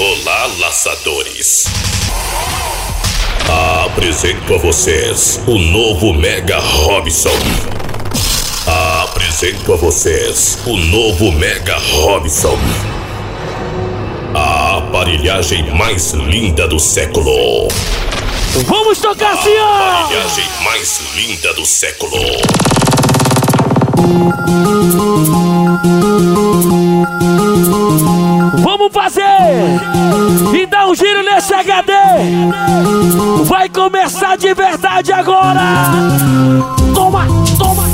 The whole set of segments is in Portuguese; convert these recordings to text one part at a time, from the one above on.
Olá, laçadores. Apresento a vocês o novo Mega Robson. Apresento a vocês o novo Mega Robson. A aparelhagem mais linda do século. Vamos tocar assim, ó! Aparelhagem mais linda do século. Vamos fazer! E dar um giro nesse HD! Vai começar de verdade agora! Toma, toma!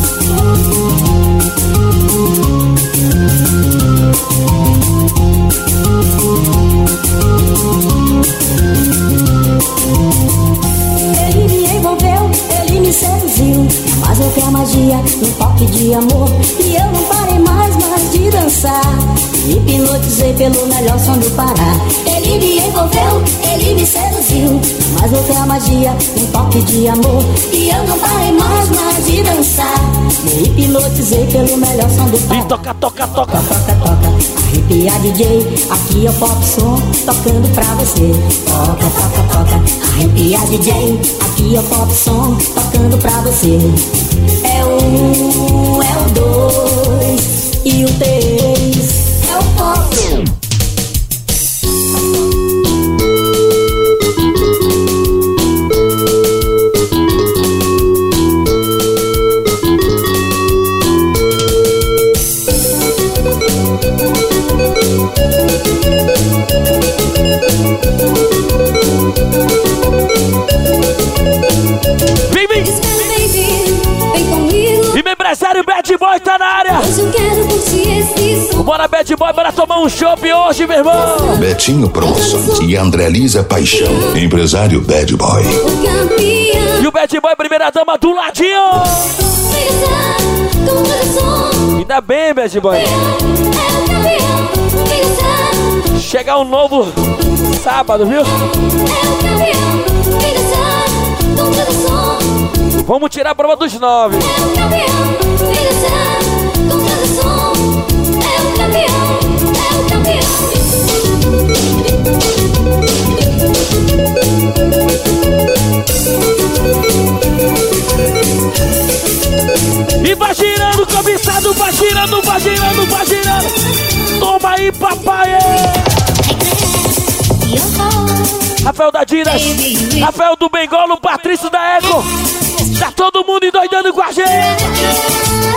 Ele me envolveu, ele me seduziu. Mas eu quero magia, um toque de amor. E eu não parei mais, dançar. Me hipnotizei pelo melhor som do Pará. Ele me envolveu, ele me seduziu. Mas eu quero magia, um toque de amor. E eu não parei mais, mais de dançar. Me hipnotizei pelo melhor som do Pará. E toca, toca, toca! Toca, toca, arrepia DJ, aqui é o pop som tocando pra você. Toca, toca, toca, arrepia DJ, aqui é o pop som tocando pra você. É o um, e o três hoje eu quero curtir esse som. Bora, Bad Boy, bora tomar um chopp hoje, meu irmão! Betinho Promoções e André Lisa Paixão, empresário Bad Boy. E o Bad Boy, primeira dama do ladinho! Ainda bem, Bad Boy! É. Chegar um novo sábado, viu? É. Vamos tirar a prova dos nove. E vai girando, cobiçado, vai girando, vai girando, vai girando. Toma aí, papai! Rafael da Diras, Rafael do Bengolo, Patrício da Eco. Tá todo mundo endoidando com a gente.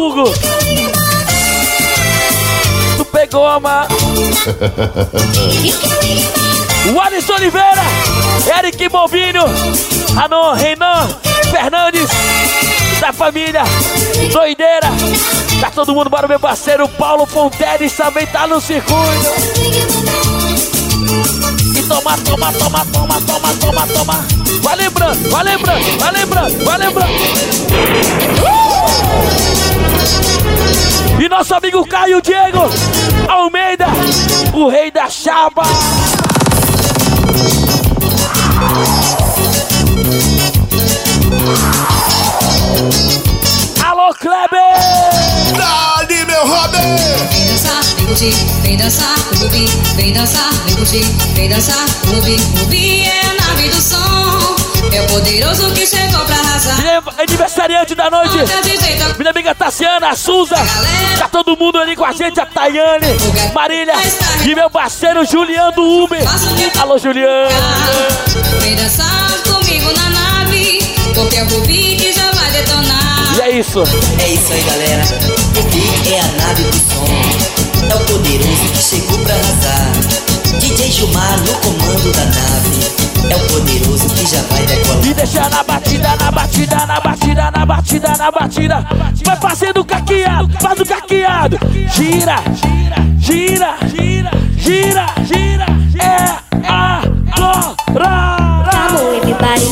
Hugo. Tu pegou a ma... O Alisson Oliveira, Eric Bobinho, Anon, Renan, Fernandes, da família, doideira. Tá todo mundo, bora meu parceiro Paulo Fonteles também tá no circuito. E toma, toma, toma, toma, toma, toma, toma. Vai lembrando, vai lembrando, vai lembrando, vai lembrando. E nosso amigo Caio Diego Almeida, o rei da chapa. Alô, Kleber! Dali, meu Robin! Vem dançar, vem curtir, vem dançar, vem dançar, vem curtir, vem dançar, clube, clube é a nave do som, é o poderoso que chegou pra arrasar. Minha aniversariante da noite, jeito, minha amiga Tassiana, a Suza, tá todo mundo ali com a gente, a Tayane, Marília e meu parceiro Juliano do Uber. Alô, Juliano! vem dançar comigo na nave, porque é o que já vai detonar. E é isso. É isso aí, galera. O Big é a nave do som. É o poderoso que chegou pra arrasar. DJ Gilmar no comando da nave. É o poderoso que já vai decolar. E deixa na batida, na batida, na batida, na batida, na batida. Vai fazendo caqueado, faz o caqueado. Gira, gira, gira, gira, gira. É agora. Acabou, everybody.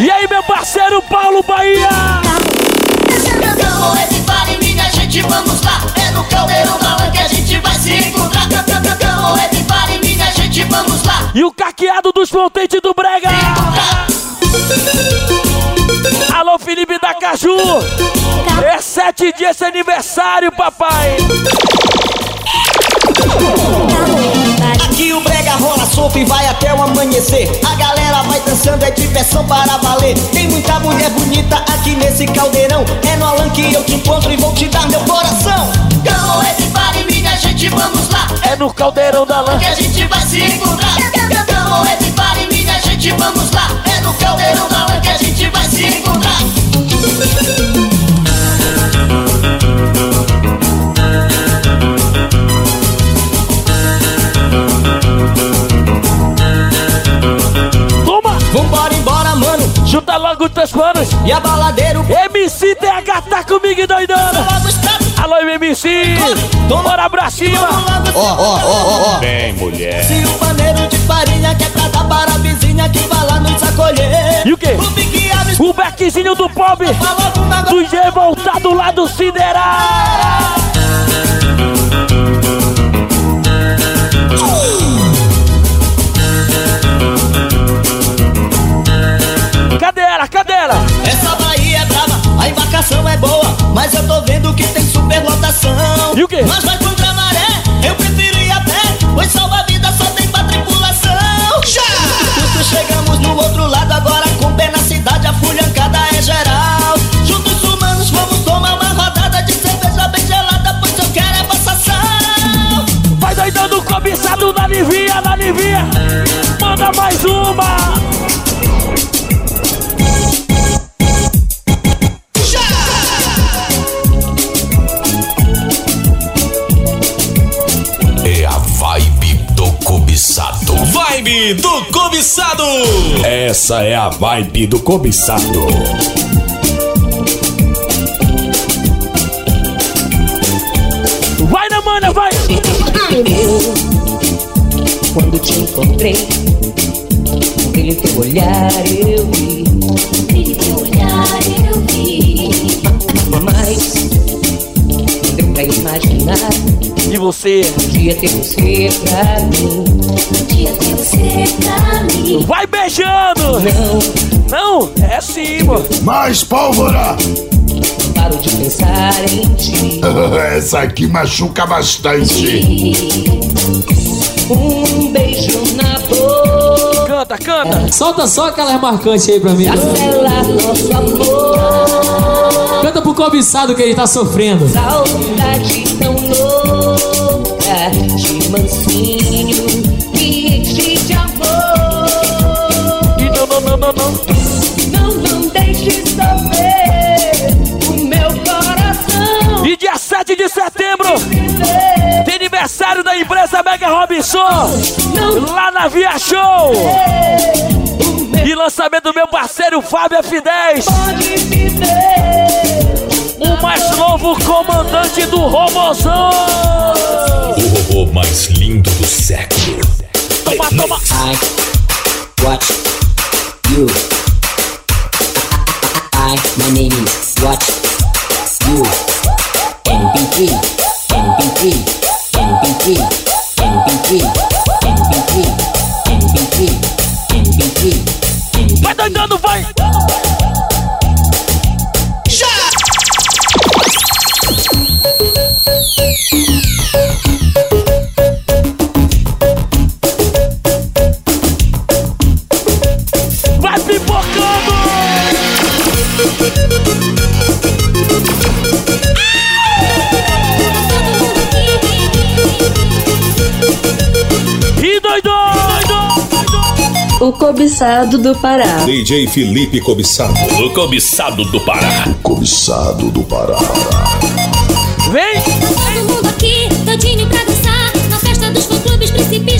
E aí, meu parceiro Paulo Bahia? No caldeirão da é que a gente vai se encontrar. campeão é de pare, minha gente, vamos lá. E o caqueado dos contentes do Brega. Alô, Felipe da Caju. É sete dias esse aniversário, papai. Aqui o brega rola solto e vai até o amanhecer. A galera vai dançando, é diversão para valer. Tem muita mulher bonita aqui nesse caldeirão. É no Alan que eu te encontro e vou te dar meu coração. Come everybody, minha gente, vamos lá. É no caldeirão da lã. Que a gente vai se encontrar. Come everybody, minha gente, vamos lá. É no caldeirão da lã que a gente vai se encontrar. Junta logo os teus panos. E a baladeiro MC TH tá comigo está. Alô, MC. Bora pra cima. Vem, mulher. Se o paneiro de farinha que é pra dar para a vizinha que vai lá nos acolher. E o quê? O beckzinho do com uma Do G voltado lá do Sideral. A embarcação é boa, mas eu tô vendo que tem superlotação. E o quê? Mas vai contra a maré, eu prefiro ir a pé, pois salva-vida só tem pra tripulação. Já! Juntos chegamos no outro lado, agora com pé na cidade, a fulhancada é geral. Juntos humanos, vamos tomar uma rodada de cerveja bem gelada, pois eu quero é passação. Vai doidando cobiçado na Livia, na Livia. Manda mais uma. Vibe do cobiçado. Essa é a vibe do cobiçado. Vai na mana, vai. Eu, quando te encontrei, pelo teu olhar eu vi, Brilho teu olhar eu vi. Pra imaginar E você? um dia ter você pra mim. Um dia ter você pra mim. Vai beijando. Não, Não, é sim, pô. Mais pólvora! paro de pensar em ti. Essa aqui machuca bastante. Um beijo na boca, Canta, canta. Solta só aquela marcante aí pra mim. selar nosso amor. Canta pro cobiçado que ele tá sofrendo. Saudade tão louca, de mansinho e de amor. E não, não, não, não, não. Não, não deixe sofrer o meu coração. E dia 7 de setembro tem aniversário da empresa Mega Robinson. Lá na Via Show. E lançamento do meu parceiro Fábio F10. Pode me ter. O mais novo comandante do Robozão. O robô mais lindo do século. Toma, toma. I watch you. I, my name is Watch cobiçado do Pará. DJ Felipe Cobiçado. O cobiçado do Pará. Cobiçado do Pará. Vem. Todo mundo aqui, todinho pra dançar. Na festa dos fã-clubes, Príncipe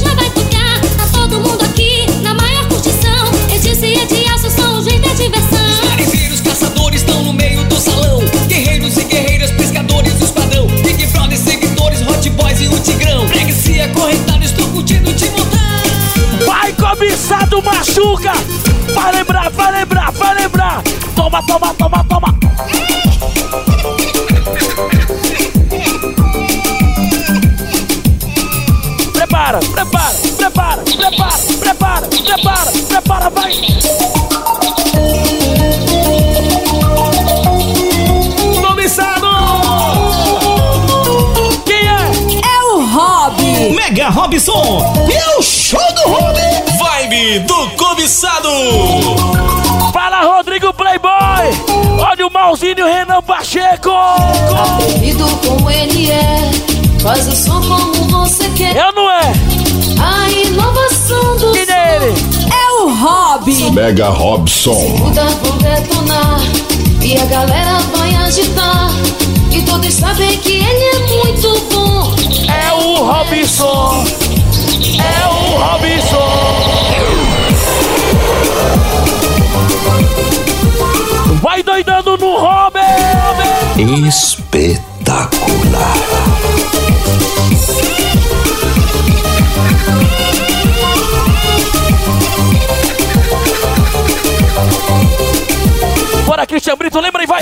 machuca. Vai lembrar, vai lembrar, vai lembrar. Toma, toma, toma, toma. Prepara, prepara, prepara. prepara, prepara, prepara, prepara, vai. Quem é? É o Rob. Mega Robson e o show do Rob. Vibe do cobiçado. Fala, Rodrigo Playboy! Olha o Malzinho o Renan Pacheco! Atrevido como ele é, faz o som como você quer. Eu não é? A inovação do Quem é ele? É o Rob. Mega Robson. Muda vão detonar e a galera vai agitar. E todos sabem que ele é muito bom. É o Robson! É o Robson! Vai doidando no Robin! Espetacular. Bora, Cristian Brito, lembra e vai!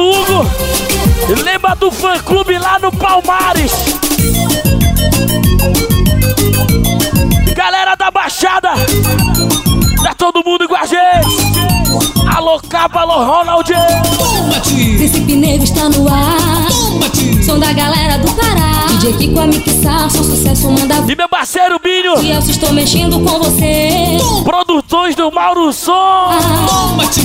Hugo! Lembra do fã clube lá no Palmares? Galera da Baixada! Tá todo mundo igual a gente! Alô, capa, alô, Ronald! Príncipe Negro está no ar. Som da galera do Pará. DJ Kiko a mixar, som sucesso manda E meu parceiro Binho! E eu estou mexendo com você. Produções do Mauro Som!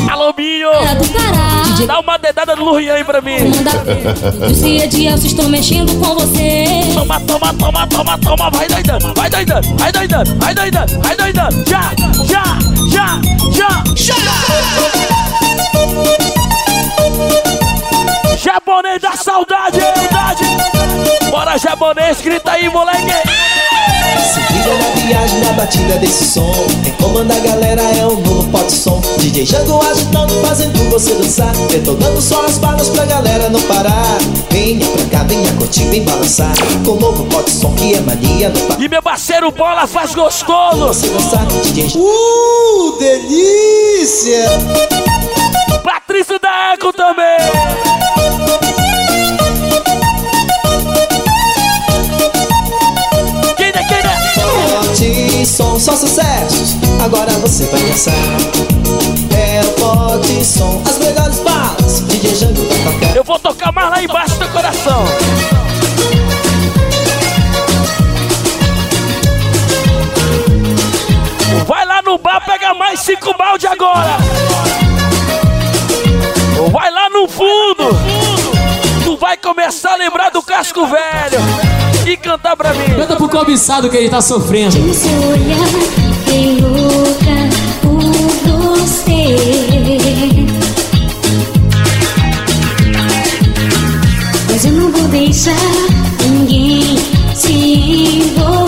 Alô, Binho! Galera do Pará. DJ Dá uma dedada no Lurian aí pra mim! manda Dia de se estou mexendo com você. Toma, toma, toma, toma, toma, vai doidando, vai doidando, vai doidando, vai doidando, vai doidando, já, já, já, já, já! Japonês da saudade, saudade! Bora, japonês, grita aí, moleque! Se liga na viagem, na batida desse som Quem comanda a galera é o novo pop som DJ Jango agitando, fazendo você dançar Detonando só as balas pra galera não parar Venha pra cá, venha curtir, vem balançar Com o novo pop som que é mania no pa- E meu parceiro Bola faz gostoso! Você dançar, DJ Uh, delícia! Patrício da Eco também! Som, só sucessos Agora você vai dançar É o pote som, as melhores balas Jango vai tocar Eu vou tocar mais lá embaixo do coração. Vai lá no bar, pega mais cinco balde agora. Vai lá no fundo. Vai começar a lembrar do casco velho e cantar pra mim. Canta pro cobiçado que ele tá sofrendo. No seu olhar tem louca por você. Mas eu não vou deixar ninguém se envolver.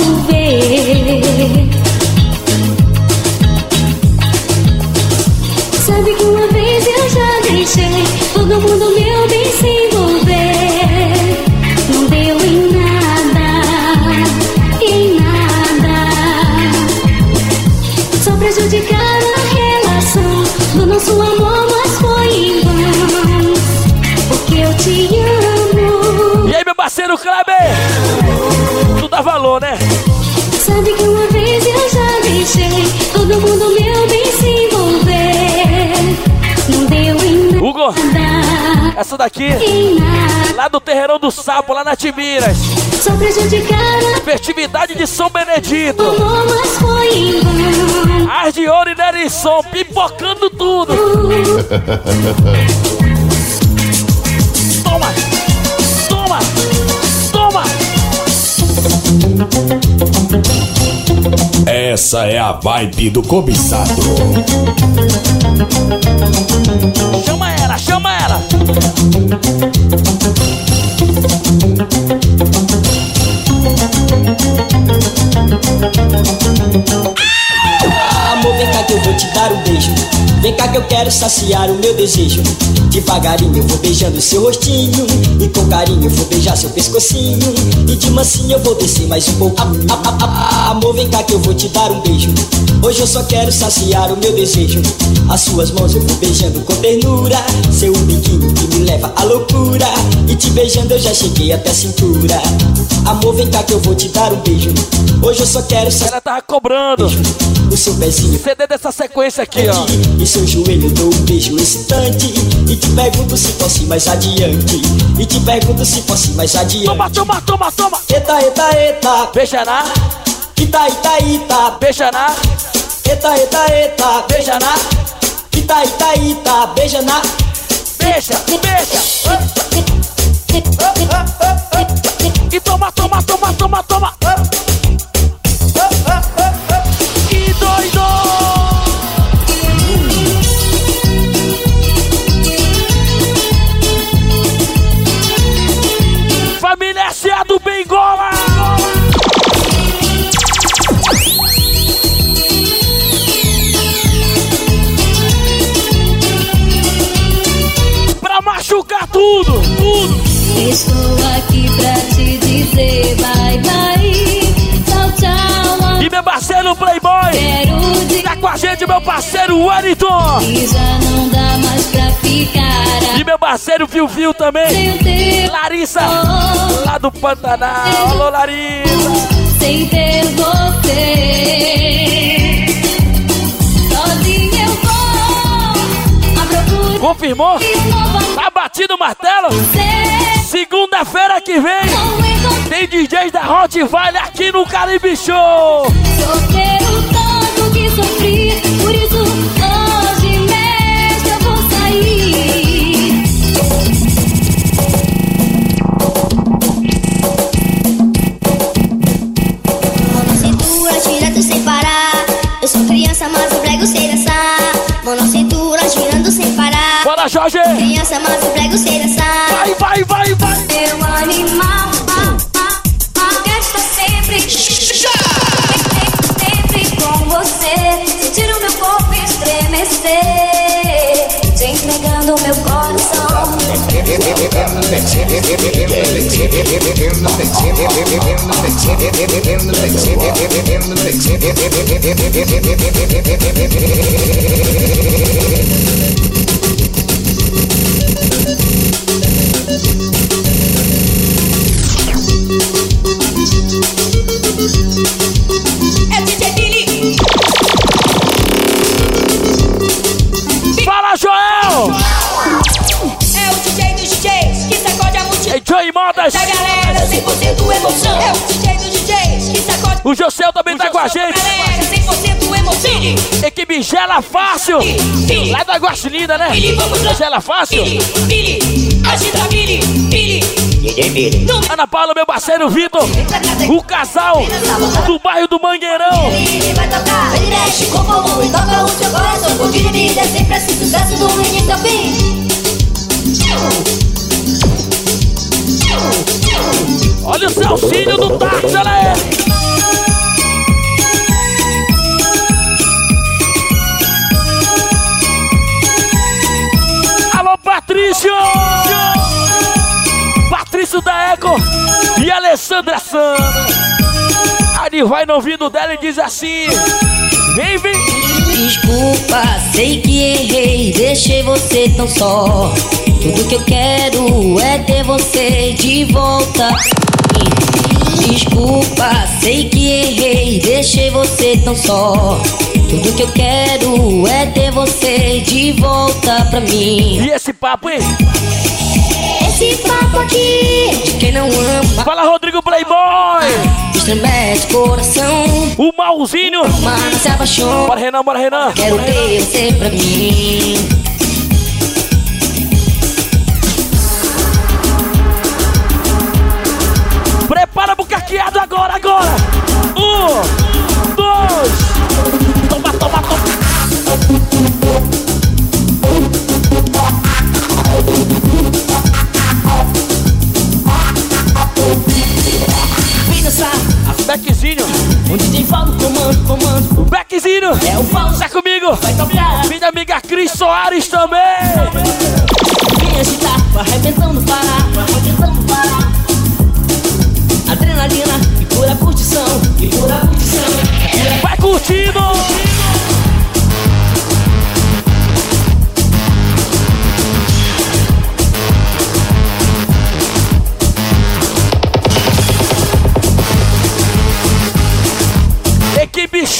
Parceiro Kleber? Tu dá valor, né? Sabe que uma vez eu já deixei todo mundo meu bem se envolver. Não deu em Hugo, nada, essa daqui, lá do Terreirão do Sapo, lá na Timiras. Só prejudicaram Festividade de São Benedito. amor, mas foi em vão. Ouro e Nerisson, pipocando tudo. Essa é a vibe do cobiçado. Chama ela, chama ela! Amor, vem cá que eu vou te dar um beijo. Vem cá que eu quero saciar o meu desejo. Devagarinho eu vou beijando seu rostinho. E com carinho eu vou beijar seu pescocinho. E de mansinho eu vou descer mais um pouco. Ah, ah, ah, amor, vem cá que eu vou te dar um beijo. Hoje eu só quero saciar o meu desejo. As suas mãos eu vou beijando com ternura. Seu biquinho que me leva à loucura. E te beijando eu já cheguei até a cintura. Amor, vem cá que eu vou te dar um beijo. Hoje eu só quero saciar. Ela tava cobrando. O seu pezinho. CD dessa sequência aqui, ó. E seu joelho dou um beijo excitante. E te pergunto se posso ir mais adiante. E te pergunto se posso ir mais adiante. Toma, toma, toma, toma. Eita, eita, eita. Beija na. Ita, ita, ita. Beija na. Eita, eita, eita. Beija na. Ita, ita, ita. Beija na. Beija, beija. E toma, toma, toma, toma, toma. Tudo, tudo! Estou aqui pra te dizer bye bye. Tchau, tchau. E meu parceiro Playboy! Quero dizer Tá com a gente, meu parceiro Wellington! que já não dá mais pra ficar. E meu parceiro Viu Viu também! Larissa! Lá do Pantanal! Alô, Larissa! sem ter você. Confirmou? Tá batido o martelo? Segunda-feira que vem tem DJs da Hot Vale aqui no Caribe Show! tanto que sofri. José também tá com a gente! galera, 100% emoção. Equipe Gela Fácil! Lá da Guaxilinda, né? Billy, vamos lá. Gela Fácil! Ana Paula, meu parceiro Vitor! O casal do bairro do Mangueirão! Olha o Celcinho do táxi, olha aí! E Alessandra Sandra. Ali vai no ouvido dela e diz assim: Vem, vem! Desculpa, sei que errei, deixei você tão só. Tudo que eu quero é ter você de volta. Desculpa, sei que errei, deixei você tão só. Tudo que eu quero é ter você de volta pra mim. E esse papo, hein? Esse papo aqui não ama, Fala, Rodrigo Playboy! estremece coração. O Malzinho! Mas se apaixona. Bora, Renan, bora, Renan! Quero ter você pra mim. Prepara pro caqueado agora, agora! Um, dois, dançar, Beckzinho, o DJ fala o comando, comando. o Beckzinho! É o Paulo, Tá comigo! vai tocar. Minha amiga Cris Soares também. Vem agitar, arrebentando parar,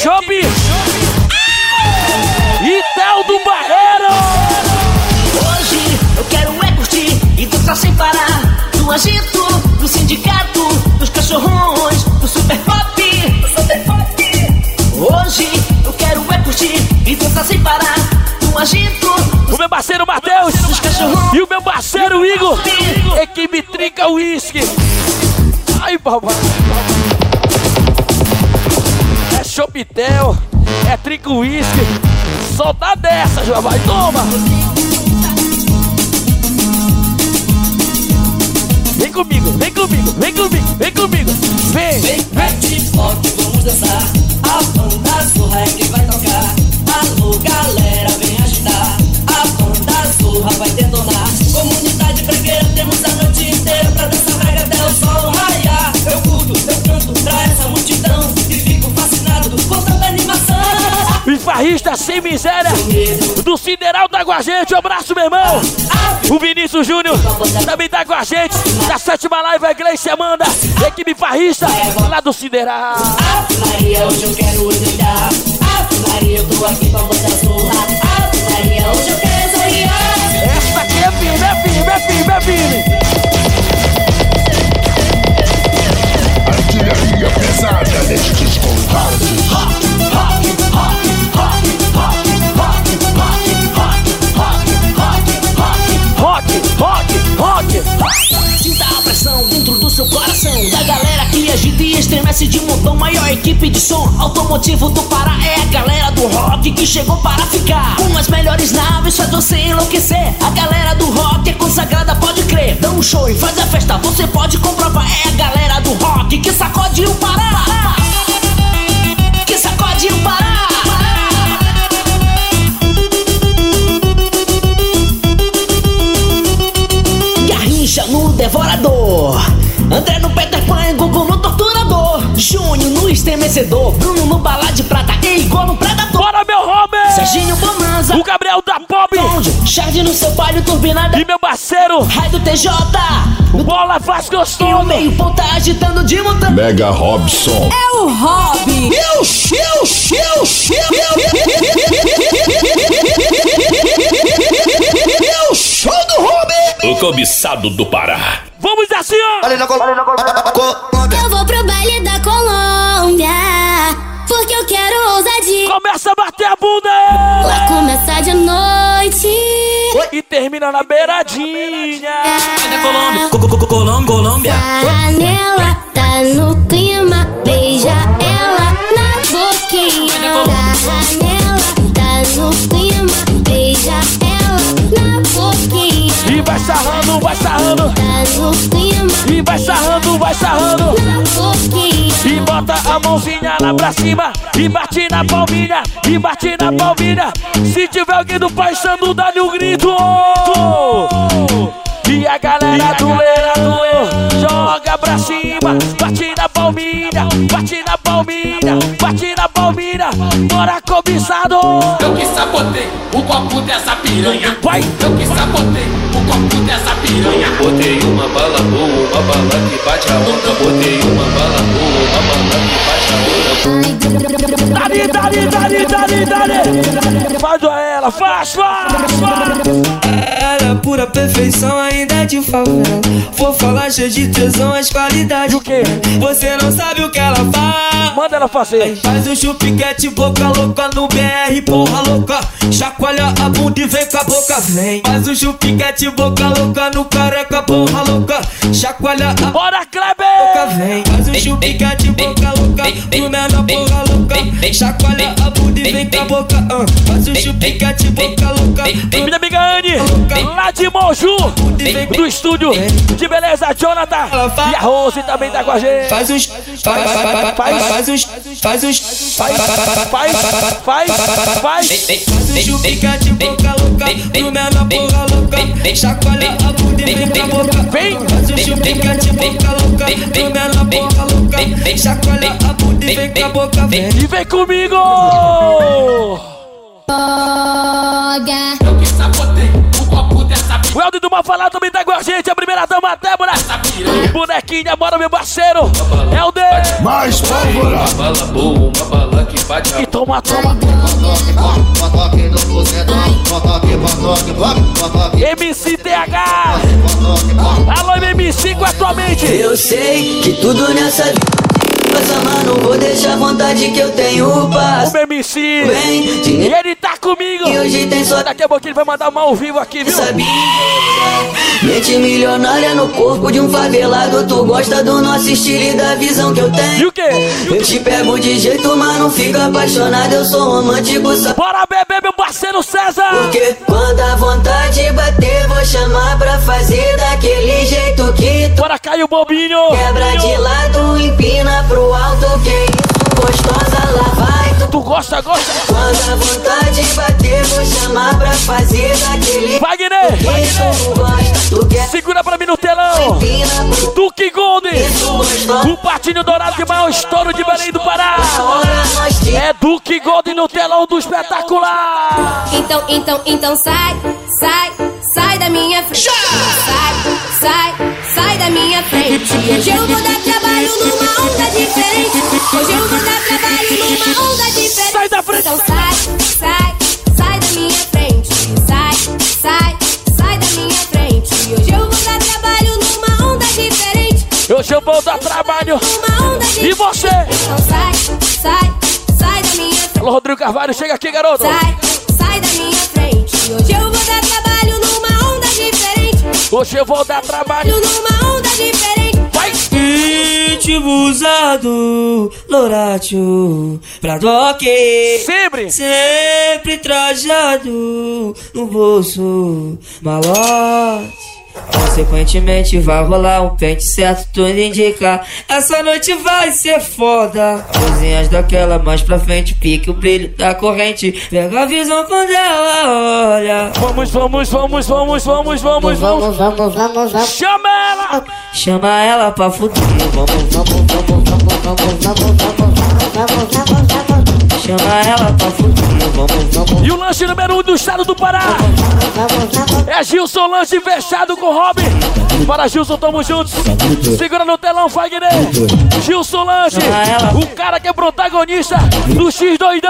Shop e Tel do Barreiro. Hoje eu quero é curtir e dançar sem parar. Do agito, do sindicato, dos cachorrões, do super pop. Super pop. Hoje eu quero é curtir e dançar sem parar. Do agito, O meu parceiro Matheus e o meu parceiro Igor. Equipe Trinca Whisky. Ai, papai. Chopitel, é Trinca Whisky. Dá dessa, já vai, toma. Vem comigo, vem comigo, vem comigo, vem comigo. Vem, Vem, de rock, vamos dançar. A banda zorra é que vai tocar. Alô, galera, vem agitar. A banda zorra vai detonar. Comunidade bregueira, temos a noite inteira pra dançar brega até o sol farrista sem miséria do Sideral tá com a gente. Um abraço, meu irmão. O Vinícius Júnior também tá com a gente. Da sétima live, a Gleice Amanda. Equipe farrista lá do Sideral. Maria, hoje eu quero. Ave Maria, eu tô aqui pra botar zorra. Maria, hoje eu quero sorrir. Essa aqui é firme, é firme, é firme, é firme. Artilharia pesada nestes contatos. Dentro do seu coração. Da galera que agita e estremece de montão Maior equipe de som. Automotivo do Pará É a galera do rock que chegou para ficar. Com as melhores naves faz você enlouquecer. A galera do rock é consagrada, pode crer. Dá um show e faz a festa, você pode comprovar. É a galera do rock que sacode o Pará. Que sacode o Pará Devorador André no Peter Pan, Gugu no Torturador Júnior no Estremecedor Bruno no Bala de Prata e Igor no Predador Bora, meu Robert! Serginho Bonanza O Gabriel da Pop! Charge no seu palio turbinada E meu parceiro Raio do TJ O Bola faz E o gostoso meio ponta agitando de montão Mega Robson. É o Hobby. Eu, eu, eu, eu, cobiçado do Pará. Vamos assim, ó! Eu vou pro baile da Colômbia, porque eu quero ousadia. Começa a bater a bunda! Lá começa de noite. E termina na beiradinha! Colômbia, Colômbia Panela tá no clima, beija ela na boquinha. Panela tá no clima, beija ela na boquinha. E vai sarrando, vai sarrando! E vai sarrando, vai sarrando! E bota a mãozinha lá pra cima. E bate na palminha, e bate na palminha. Se tiver alguém do Pai dá-lhe um grito. E a galera do Leirado Joga pra cima, bate na palminha Bate na palminha, palminha Bora cobiçado Eu que sabotei o copo dessa piranha. Vai! Eu que sabotei o copo dessa piranha. Botei uma bala boa, uma bala que bate a onda. Botei uma bala boa, uma bala que bate a onda. Dali, dali, dali, dali, dali Faz ela, faz, faz, faz Ela é pura perfeição, ainda de favela. Vou falar cheio de tesão, as qualidades. O quê? Você não sabe o que ela faz. Manda ela fazer Faz o chupiquete, boca louca no BR, porra louca. Chacoalha a bunda e vem com a boca, vem. Faz o chupiquete, boca louca no careca, porra louca. Chacoalha a Bora, boca, Kleber! vem. Faz o o chupicante boca louca Do menor porra louca Chacoalha a bunda e vem com a boca ah. Faz o chupicante boca louca Minha amiga Anne, lá de Moju, do estúdio de beleza, Jonathan. E a Rose também tá com a gente. Faz os. Faz, faz, faz, faz os. Faz os. Faz, faz, faz, faz. Faz o chupicante boca louca Do menor porra louca Chacoalha a bunda e vem com a boca Vem! Faz o chupicante boca louca Do menor porra louca Chacoalha a bunda e vem com a boca Vem E vem comigo! O Helder do Malfalado também tá com a gente, a primeira dama, a Débora. Bonequinha, bora meu parceiro. Helder! Mais pólvora! Uma bala boa, uma bala que bate a E toma, toma. MC TH! Alô, MC com atualmente! Eu sei que tudo nessa vida passa, mano. Vou deixar a vontade que eu tenho O paz. meu MC! E ele tá comigo! E hoje tem só Daqui a pouquinho ele vai mandar uma ao vivo aqui, viu? sabia. Mente milionária no corpo de um favelado. Tu gosta do nosso estilo e da visão que eu E tenho. o quê? Eu te pego de jeito, mas não fica apaixonado. Eu sou romântico, sabe? Bora beber, meu parceiro César! Porque quando a vontade bater, vou chamar pra fazer daquele jeito que tu Bora cair o bobinho! quebra de lado, empina pro alto. Que isso, gostosa, lá vai tu. Gosta, gosta? Quando a vontade bater, vou chamar pra fazer daquele Wagner! que quer Segura pra mim no telão! Duque Gold! isso, gostosa. O patinho dourado de maior estouro de Belém do Pará! É Duque Gold no telão do espetacular! Então, então, então sai, sai, sai da minha frente. Sai, sai, sai da minha frente. Hoje eu vou dar trabalho numa onda diferente. Hoje eu vou dar trabalho numa onda diferente. Sai da frente! Então sai, sai, sai da minha frente. Sai, sai, sai da minha frente. Hoje eu vou dar trabalho numa onda diferente. Hoje eu vou dar trabalho! Numa onda diferente. E você? Então sai, sai, sai da minha frente. Alô, Rodrigo Carvalho, chega aqui, garoto! Sai, sai da minha frente. Hoje eu vou dar trabalho numa onda diferente. Hoje eu vou dar trabalho! Numa onda diferente. Ritmo usado, Loratio, pra doque Sempre! Sempre trajado no bolso, malote Consequentemente vai rolar um pente certo, tudo indica Essa noite vai ser foda Coisinhas daquela mais pra frente, pique o brilho da corrente Pega a visão quando ela olha Vamos, vamos, vamos, vamos, vamos, vamos, vamos! vamos, vamos, vamos. Chama ela! Chama ela pra fuder, vamos, vamos, vamos, vamos, vamos, vamos, vamos, vamos, vamos. Chama ela pra fuder, vamos, vamos E o lanche número um do estado do Pará! É Gilson Lanche fechado com Robin. Para Gilson, tamo juntos. Segura no telão, Wagner. Gilson Lanche, o cara que é protagonista do X doidão.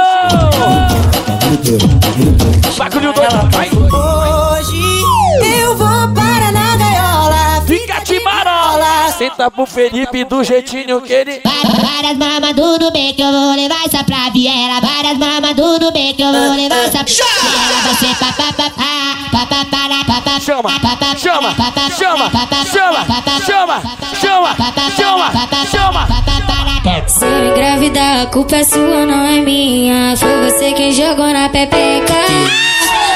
Bagulho doido, vai. Hoje eu vou Senta pro Felipe do jeitinho que ele. Várias mamas do bem que eu vou levar essa pra Viera. Várias mamas do bem que eu vou levar essa pra papapá, papapá, papapá. Chama, chama, chama, chama, chama, chama, chama, chama. Se eu engravidar, a culpa é sua, não é minha. Foi você quem jogou na pepeca.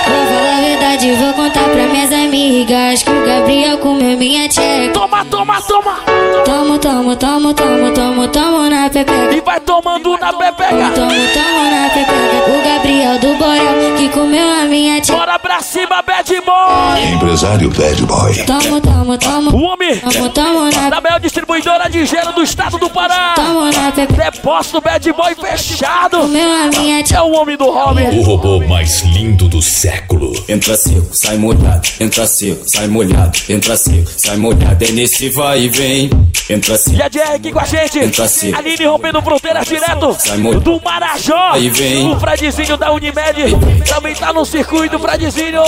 Vou falar verdade, vou contar pra minhas amigas que o Gabriel comeu minha tcheca. Toma, toma, toma. Tomo, tomo, tomo, tomo, tomo, tomo na pepeca. E vai tomando na pepeca. Tomo, tomo na pepeca. O Gabriel do Borel que comeu a minha tcheca. Bora pra cima, bad boy. Empresário Bad Boy. Tomo, tomo, tomo. O homem Tomo, tomo na da maior distribuidora de gelo do estado do Pará. Tomo na pepeca. Depósito Bad Boy fechado. Comeu a minha É tcheca. o homem do Robin. O robô mais lindo do século. Entra seco, sai molhado, entra seco, sai molhado, entra seco, sai molhado, é nesse vai e vem. Entra seco, E a JR aqui com a gente. Entra seco. Aline rompendo fronteiras direto Sai molhado. do Marajó. Aí vem. O Fradizinho da Unimed também tá no circuito, Fradizinho.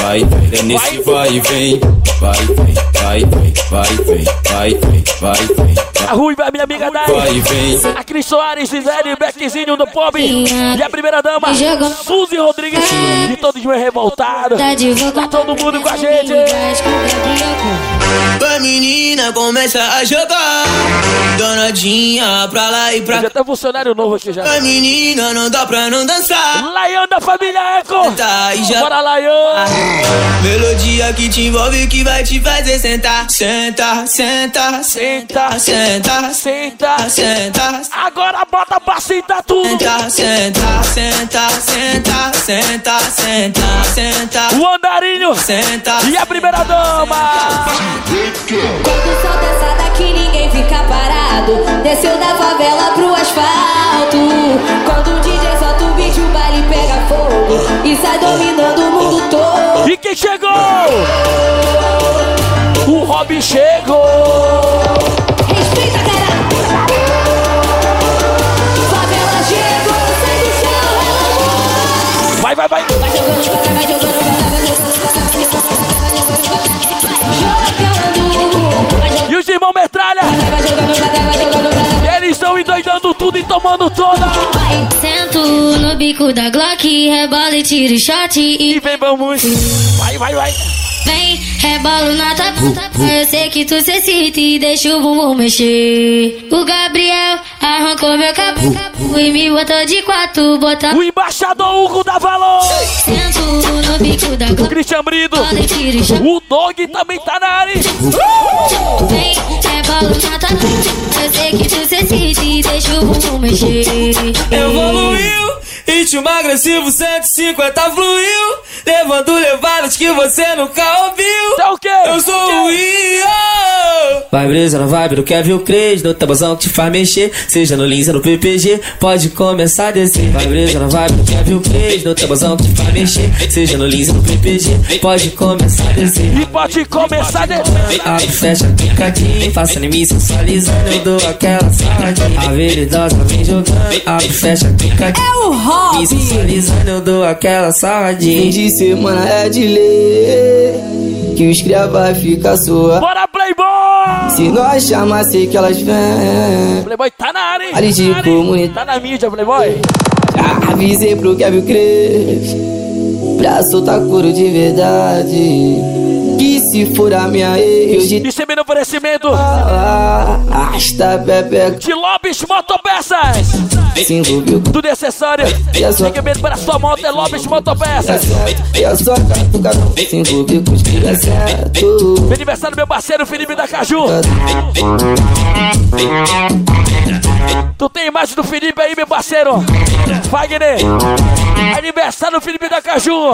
vai, é nesse vai e vem. Vai, vem, vai, vem, vai, vem, vai, vem, vai, vem. A Ruiva, minha amiga Dai. Vai e vem. A Cris Soares, Gisele, Beckzinho do Pop. E a primeira dama, Suzy Rodrigues. E todos meus revoltados. Tá todo mundo com a gente. A menina começa a jogar. Danadinha pra lá e pra Já tá funcionário novo aqui já. A menina não dá pra não dançar. Laião da família Eco. Tá, e já... Bora, Laião. Melodia que te envolve que vai te fazer sentar. Senta, senta, senta, senta, senta, senta. Agora bota pra sentar tudo. Senta, senta, senta, senta, senta, senta, senta. O andarinho. Senta. E a primeira dama. Quando o sol dessa daqui ninguém fica parado. Desceu da favela pro asfalto. Quando o DJ solta o beat o baile pega fogo. E sai dominando o mundo todo. E quem chegou? O Robin chegou. Respeita, cara. Favela chegou, sai do chão Vai, vai, vai. Vai. Jogando tudo e tomando toda. Sento no bico da Glock, rebola e tiro shot e vem vamos. Vai, vai, vai. Vem, rebolo na tua puta, eu sei que tu se excita e deixa o bumbum mexer. O Gabriel arrancou meu cabelo e me botou de quatro, botou. O embaixador Hugo da Valor. Sento no bico da O Glock, Christian Brido. O Dog também tá na área. Vem, rebolo na tua puta, eu sei que tu se excita e deixa o bumbum mexer. Evoluiu, ritmo agressivo 150 fluiu, levando levadas que você nunca ouviu. É o quê? Eu sou o Rio. Vai brisa na vibe do Kevin Cres, no tabuzão que te faz mexer, seja no Lins ou no PPG, pode começar a descer. Vai brisa na vibe do Kevin Cres, no tabuzão que te faz mexer, seja no Lins ou no PPG, pode começar a descer. E pode começar a descer. Abre, fecha, picadinho, faça anime sensualizando, eu dou aquela saladinha. A veridosa vem jogando, abre, fecha, picadinho. É o Robin. Sensualizando, eu dou aquela saladinha. Fim de semana é de ler, que os cria vai ficar sua. Bora, Playboy! Se nós chamar, sei que elas vêm. Playboy tá na área, hein? Ali de Tá comunidade. Tá na mídia, Playboy. Já avisei pro Kevin Cres Pra soltar couro de verdade se for a minha ex Eu de Isso é meu oferecimento Arrasta Pepe de Lobes Motopeças. Se envolveu Tudo necessário. E a sua- Equipamento para sua moto é Lobes Motopeças. E a sua catuca Se envolveu com os dá certo aniversário, meu parceiro Felipe da Caju. Tu tem imagem do Felipe aí, meu parceiro? Wagner. Aniversário do Felipe da Caju.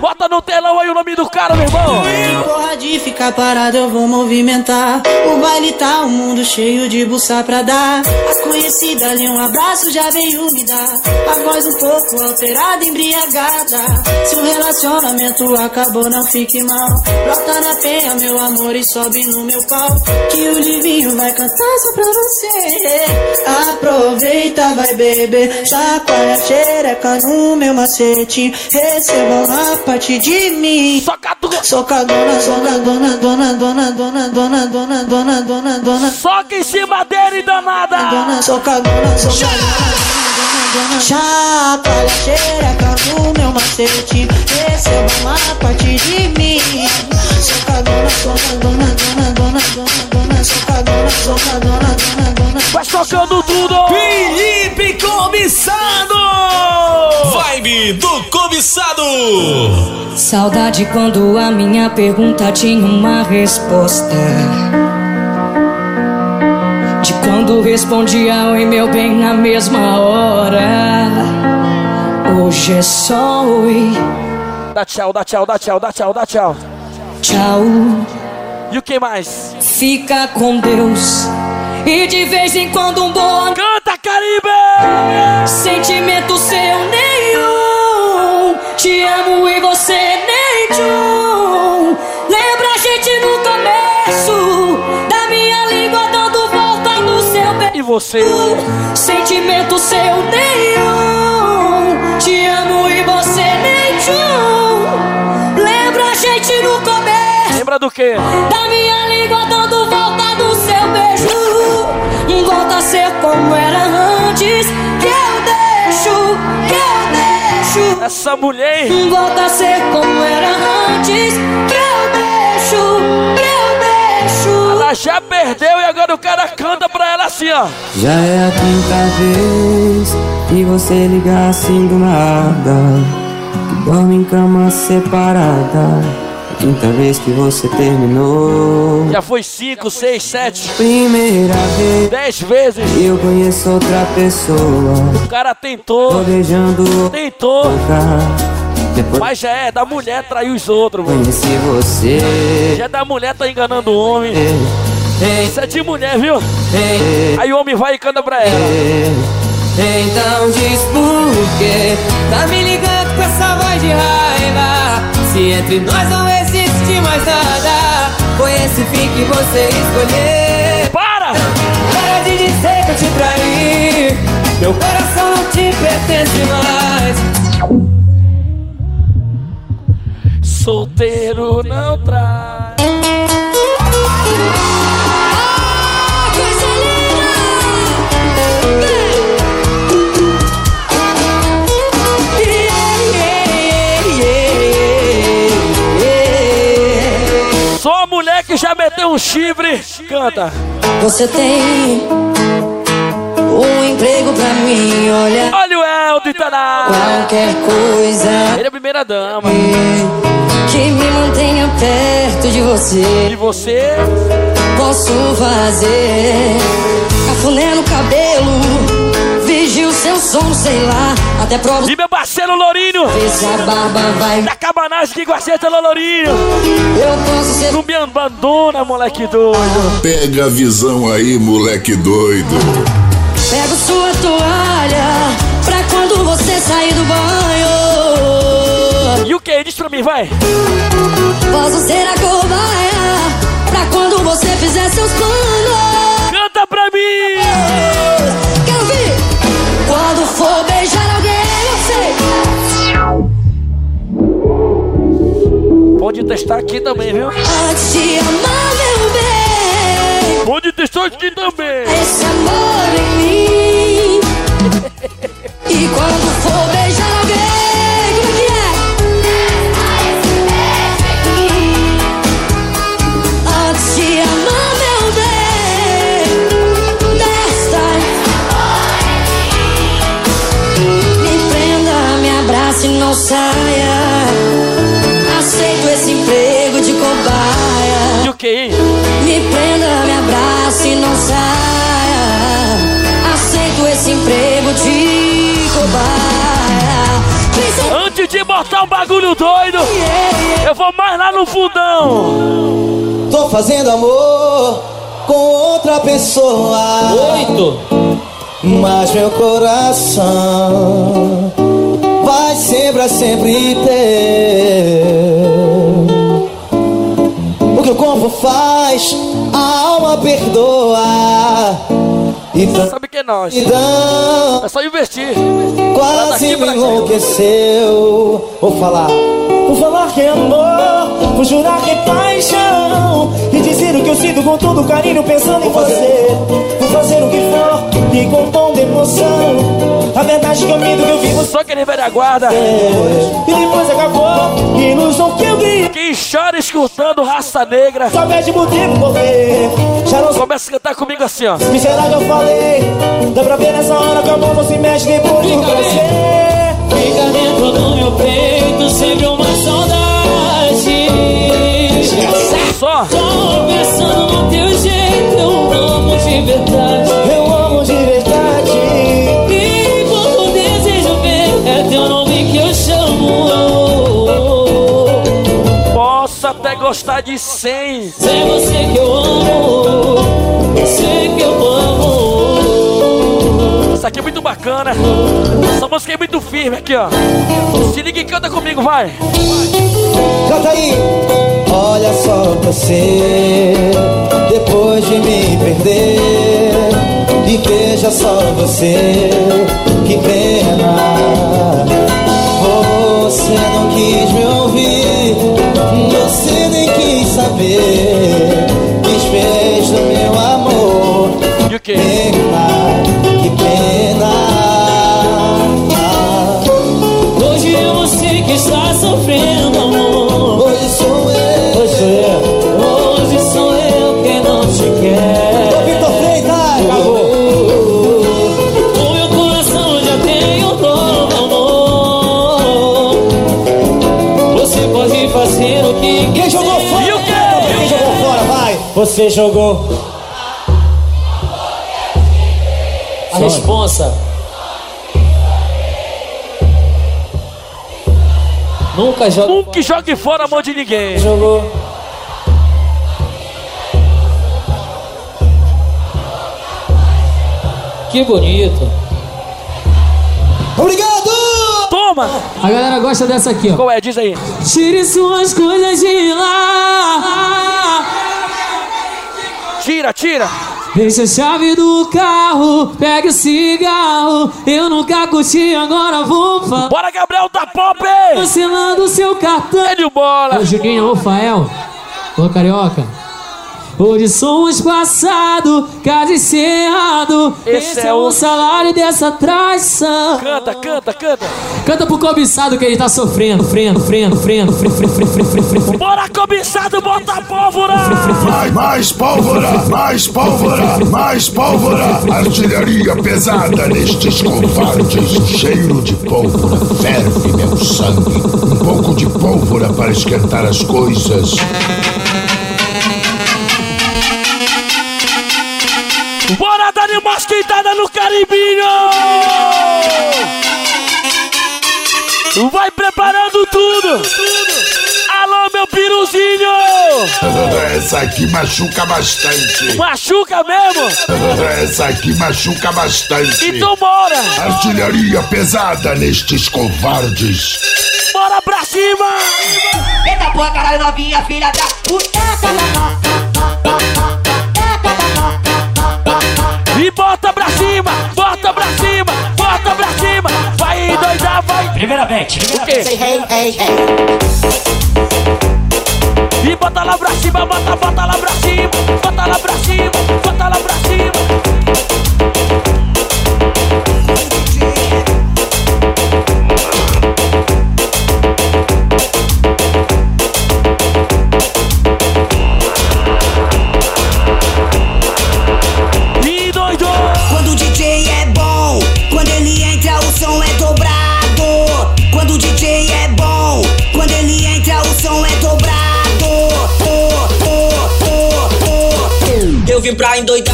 Bota no telão aí o nome do cara, meu irmão. Porra de ficar parado, eu vou movimentar. O baile tá um mundo cheio de buça pra dar. A conhecida ali, um abraço já veio me dar. A voz um pouco alterada, embriagada. Se o relacionamento acabou, não fique mal. Brota na penha, meu amor, e sobe no meu pau. Que o divinho vai cantar só pra você. Aproveita, vai beber. Chacoalha a xereca no meu macete. Receba uma parte de mim. Socadona, socadona, dona, dona, dona, dona, dona, dona, dona, dona. Soca em cima dele, danada. Dona, socadona, socadona. Chacoalha a xereca no meu macete. Receba uma parte de mim. Socadona, dona, dona, dona, dona. Socadona, dona, dona. Vai tocando tudo. Felipe Comissado! Vibe do Comissado! Saudade quando a minha pergunta tinha uma resposta. De quando respondia oi meu bem na mesma hora. Hoje é só oi, Dá tchau, dá tchau, dá tchau, dá tchau, dá tchau. tchau. E o que mais? Fica com Deus. E de vez em quando um bom Canta, Caribe! Sentimento seu nenhum. Te amo e você nem tchum. Lembra a gente no começo da minha língua dando volta no seu beijo. E você? Sentimento seu nenhum. Te amo e você nem tchum. Do quê? da minha língua dando volta no seu beijo. Volta a ser como era antes. Que eu deixo, que eu deixo. Essa mulher, hein? Volta a ser como era antes. Que eu deixo, que eu Ela já perdeu e agora o cara canta pra ela assim, ó. Já é a quinta vez que você liga assim do nada. Que dorme em cama separada. Quinta vez que você terminou. Já foi cinco, seis, sete, Primeira vez dez vezes. eu conheço outra pessoa. O cara tentou, Tô beijando tentou. Depois mas já é da mulher trair os outros, mano. conheci você. Já é da mulher tá enganando o homem. Isso é de mulher, viu? Ei, Aí o homem vai e canta pra ela. Então diz por quê Tá me ligando com essa voz de raiva Se entre nós não existe mais nada Foi esse fim que você escolheu Para! Para de dizer que eu te traí Meu coração não te pertence mais Solteiro não traz. Que já meteu um chifre, canta. Você tem um emprego pra mim, olha. Olha o Eldo tá Qualquer coisa Ele é a primeira dama. que me mantenha perto de você. E você? Posso fazer cafuné no cabelo, vigio seu sono, sei lá, até prova. E meu parceiro Lourinho. Vai, Da cabanagem que guaceta Lourinho. eu posso ser Não me abandona, moleque doido. Pega a visão aí, moleque doido. Pego sua toalha pra quando você sair do banho. E o que? Diz pra mim, vai. Posso ser a cobaia pra quando você fizer seus planos. Canta pra mim. Pode testar aqui também, viu? Antes de amar, meu bem, Pode testar aqui também. esse amor em mim. E quando for beijar alguém, como é que é? Amar, meu bem, desta Me prenda, me abrace e não saia. Cobaia. O que, hein? Me prenda, me abrace e não saia. Aceito esse emprego de cobaia. Antes de botar um bagulho doido, eu vou mais lá no fundão. Tô fazendo amor com outra pessoa. Oito. Mas meu coração vai sempre, sempre ter. O que o corpo faz, a alma perdoa. E que é nós. Então, É só investir. quase me enlouqueceu. Vou falar. Vou falar que é amor, vou jurar que é paixão E dizer o que eu sinto com todo carinho pensando em você Vou fazer o que for e com tom de emoção A verdade que eu minto que eu vivo Só aquele velho guarda. E depois acabou, ilusão que eu criei Quem chora escutando raça negra. Só pede motivo por ver Já não Começa a cantar comigo assim, ó. me será que eu falei Dá pra ver nessa hora que a mão se mexe depois de crescer Fica dentro do meu peito sempre uma saudade. Só. Tô pensando no teu jeito, eu amo de verdade. Eu amo de verdade E quando desejo ver, é teu nome que eu chamo. Posso até gostar de 100. É você que eu amo, você que eu amo. Isso aqui é muito bacana. Essa música é muito firme aqui, ó. Se liga e canta comigo, vai. Canta aí! Olha só você, depois de me perder. E veja só você, que pena. Você não quis me ouvir, você nem quis saber. Desfez do meu amor. E o que? Pena, que pena. Você jogou? A responsa. Nunca joga. Nunca jogue fora a mão de ninguém. Jogou. Que bonito. Obrigado! Toma! A galera gosta dessa aqui, ó. Qual é? Diz aí. Tire suas coisas de lá. Tira, tira. Deixa a chave do carro, pega o cigarro. Eu nunca curti, agora vou falar. Bora, Gabriel da Pop! Cancelando seu cartão. É de bola. Ô, Juninho, ô, Fael. Ô, Carioca. Hoje somos passado, caso encerrado. Esse Esse, é é o- salário dessa traição. Canta, canta, canta. Canta pro cobiçado que ele tá sofrendo, frendo, frendo, frendo, fre, fre, fre, fre, fre, fre, fre. Bora, cobiçado, bota a pólvora! Mais, mais pólvora, mais pólvora, mais pólvora. Artilharia pesada nestes covardes. O cheiro de pólvora ferve meu sangue. Um pouco de pólvora para esquentar as coisas. No Caribinho! Vai preparando tudo! Alô, meu piruzinho! Essa aqui machuca bastante. Machuca mesmo? Essa aqui machuca bastante. Então bora! Artilharia pesada nestes covardes. Bora pra cima! Eita porra, caralho, novinha, filha da puta. E bota pra cima! Bota pra cima! Bota pra cima! Vai doidar, vai! Primeiramente, O quê? Say hey, hey, hey. E bota lá pra cima, bota, bota lá pra cima, bota lá pra cima, bota lá pra cima. Pra endoidar,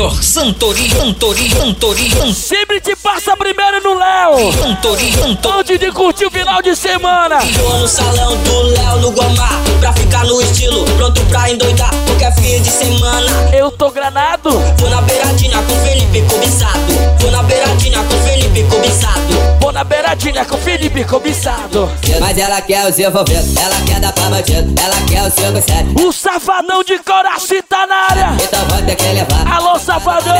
Júnior Santori, Santori, Santori, Santori. Sempre te passa primeiro no Léo! Santori, Santori. Antes de curtir o final de semana! Tô no salão do Léo no Gomar Pra ficar no estilo, pronto pra endoidar Porque é fim de semana Eu tô granado Vou na beiradinha com Felipe cobiçado Vou na beiradinha com Felipe cobiçado Vou na beiradinha com Felipe cobiçado Mas ela quer o seu envolvido Ela quer dar pra bandido Ela quer o seu sério O safadão de coração tá na área Então vou ter que levar Alô, safadão!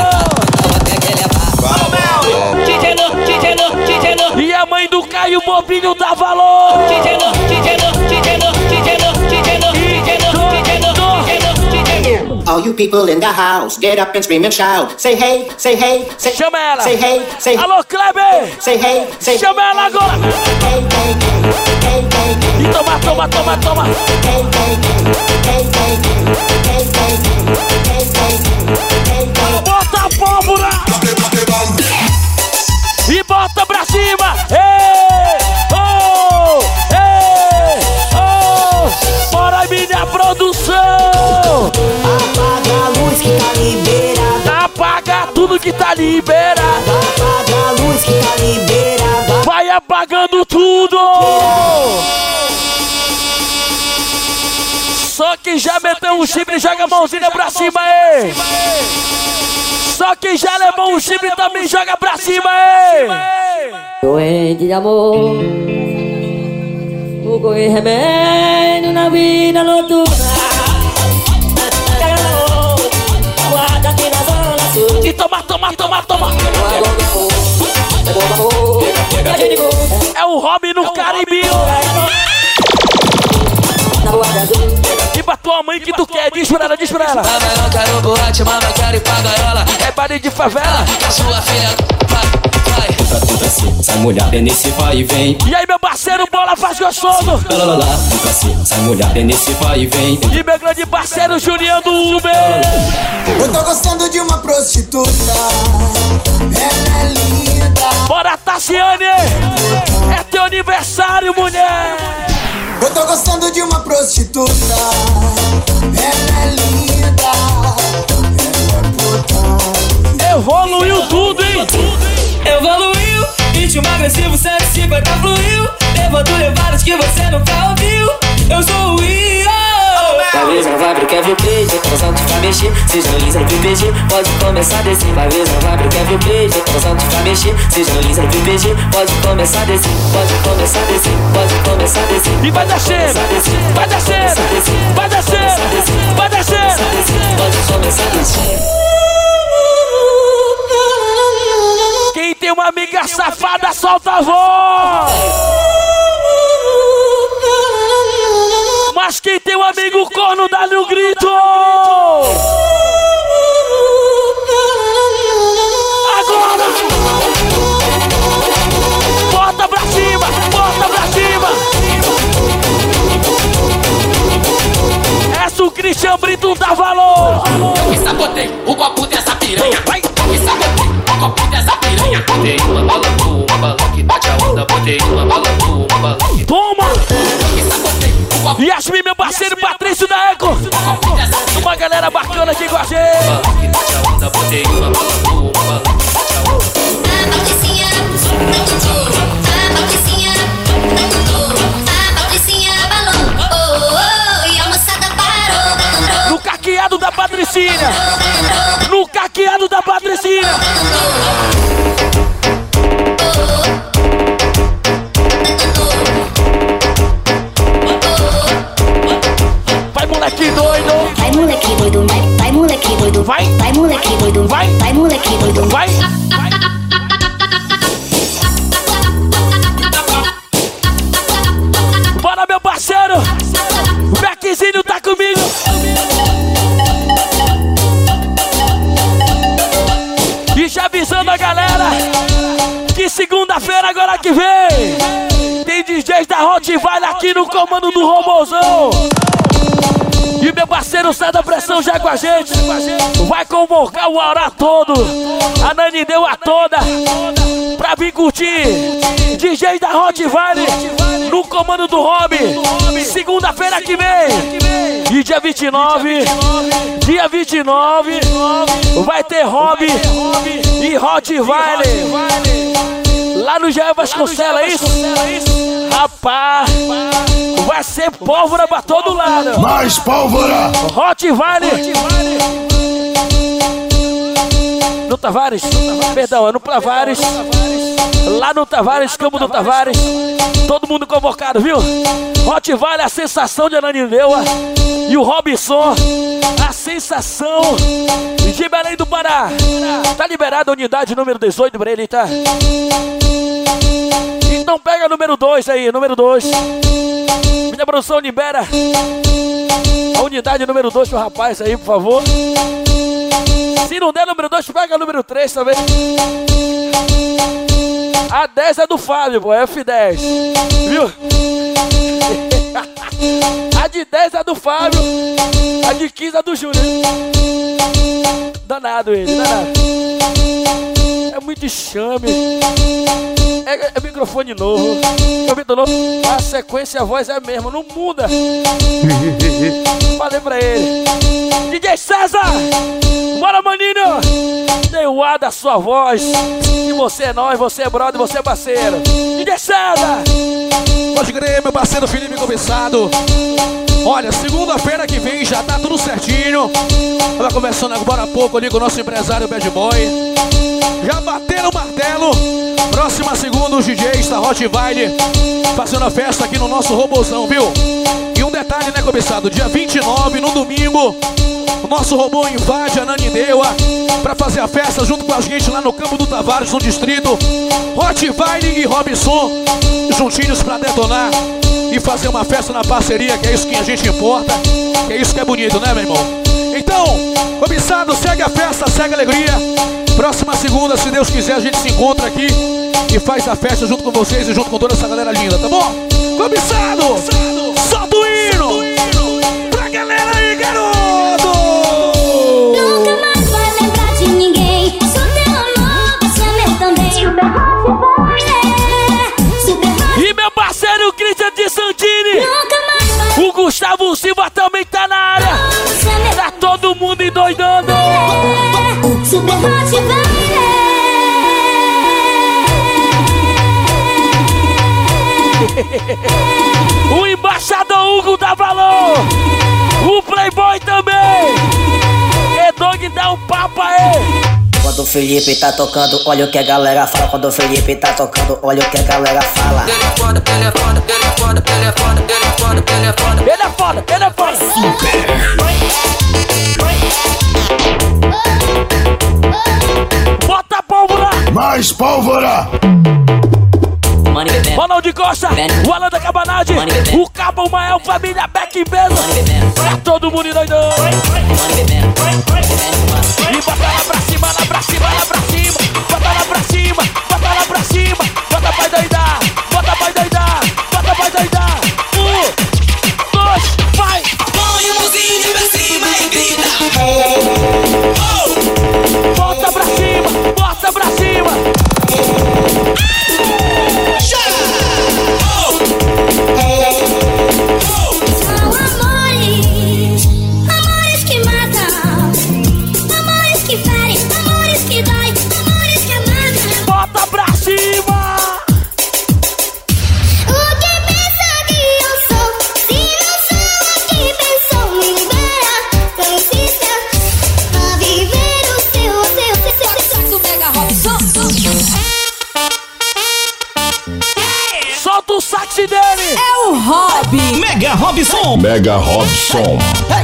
Então E a mãe do Caio Bobinho dá valor All you people in the house, get up and scream and shout. Say hey, say hey, say Chama ela Say hey, say Alô, Kleber Say hey, say Chama ela agora Hey, hey, hey, hey, hey, hey. E toma, toma, toma, toma Hey, hey, hey, hey, hey, hey, hey, hey, hey, hey. A pólvora. E bota pra cima. Ei, oh, ei, oh. Bora minha produção. Apaga a luz que tá liberada. Apaga tudo que tá liberado. Apaga a luz que tá liberada. Vai apagando tudo Só quem já meteu um chifre joga a mãozinha pra cima aí Só quem já levou um chifre também joga pra cima aí Doente de amor. O correr remédio na vida noturna. E toma, toma, toma, toma É o Robin no Caribinho E pra tua mãe que tu quer, diz pra ela, diz pra ela Mamãe não quero boate, mamãe quero ir pra gaiola É baile de favela Que a sua filha vai, vai Entra tudo assim, sai molhada nesse vai e vem E aí meu parceiro, bola faz gostoso Lá, lá, lá, entra assim, sai molhada nesse vai e vem E meu grande parceiro Juliano do Uber Eu tô gostando de uma prostituta. Ela é linda. Bora, Tassiane! É teu aniversário, mulher! Eu tô gostando de uma prostituta. Ela é linda. Evoluiu tudo, hein? Evoluiu, ritmo agressivo 150 fluiu. Levando levadas que você nunca ouviu. Eu sou o Io. Vai não vai pro Kevin tô de pra mexer. Seja Lisa no PPG, pode começar a descer. Vai não vai pro Kevin tô de pra mexer. Seja Lisa no PPG, pode começar a descer. Pode começar a descer, pode começar a descer. E vai descer, vai descer, vai descer, vai descer. Pode começar a descer. Quem tem uma amiga safada, solta a voz! Mas quem tem um amigo corno, dá-lhe um grito! Agora! Bota pra cima! Bota pra cima! Essa o Christian Brito dá valor! Que sabotei o copo dessa piranha. Vai, que sabotei o copo dessa piranha. Botei uma bala uma bala que bate a onda. Botei uma bala uma bala que Toma! Yasmin, meu parceiro Patrício da Eco! Uma galera bacana aqui com a. No caqueado da Patricinha! No caqueado da Patricinha! Moleque doido! Vai moleque doido, vai, vai moleque doido, vai, vai moleque doido, vai, vai moleque doido, vai. Bora, meu parceiro! O Beckzinho tá comigo! E já avisando a galera que segunda-feira, agora que vem, tem DJs da Hot Vale aqui no comando do Robozão. Parceiro sai da pressão já com a gente. Vai convocar o Aurá todo. A Nani deu a toda. Pra vir curtir. DJ da Hot Vale. No comando do Rob. Segunda-feira que vem. E dia 29. Dia 29. Vai ter Rob e Hot Vale. Lá no Jair Vasconcelos, é isso? Rapaz, vai ser pólvora pra todo lado. Mais pólvora! Hot Vale. No Tavares, perdão, é no Tavares. Lá no Tavares, campo do Tavares. Todo mundo convocado, viu? Vale, a sensação de Ananindeua. E o Robson, a sensação de Belém do Pará. Tá liberada a unidade número 18 pra ele, tá? Então pega número 2 aí, número 2. Minha produção libera a unidade número 2 pro rapaz aí, por favor. Se não der número 2, pega número 3 também. A 10 é do Fábio, pô, é F10. Viu? A de 10 é do Fábio. A de 15 é do Júnior. Danado ele, danado. É muito chame. É, é microfone novo. Ouvido novo. A sequência, a voz é a mesma, não muda. Falei pra ele. DJ César! Bora, maninho! Deu ar da sua voz. E você é nós, você é brother, você é parceiro. DJ César! Pode crer, meu parceiro Felipe Começado. Olha, segunda-feira que vem já tá tudo certinho. Tava conversando agora há pouco ali com o nosso empresário Bad Boy. Já bateram o martelo. Próxima segunda, os DJs da Hot Vile fazendo a festa aqui no nosso robôzão, viu? E um detalhe, né, cobiçado? Dia 29, no domingo, nosso robô invade a Nanindeua pra fazer a festa junto com a gente lá no Campo do Tavares, no distrito. Hot Vile e Robson juntinhos pra detonar e fazer uma festa na parceria, que é isso que a gente importa, que é isso que é bonito, né, meu irmão? Então, cobiçado, segue a festa, segue a alegria. Próxima segunda, se Deus quiser, a gente se encontra aqui e faz a festa junto com vocês e junto com toda essa galera linda, tá bom? Cobiçado, solta Gustavo Silva também tá na área. Tá todo mundo endoidando. Super Hot O embaixador Hugo dá valor. O Playboy também. E-Dog dá um papo aí. Quando o Felipe tá tocando, olha o que a galera fala. Quando o Felipe tá tocando, olha o que a galera fala. Ele é foda, ele é foda, ele é foda, ele é foda, ele é foda, ele é foda. Ele é foda, ele é foda. Bota a pólvora. Mais pólvora! Ronaldo Costa, o Alan da Cabanade, o Cabo Mael, família Beck peso. Pra todo mundo doidão. Mega Robson.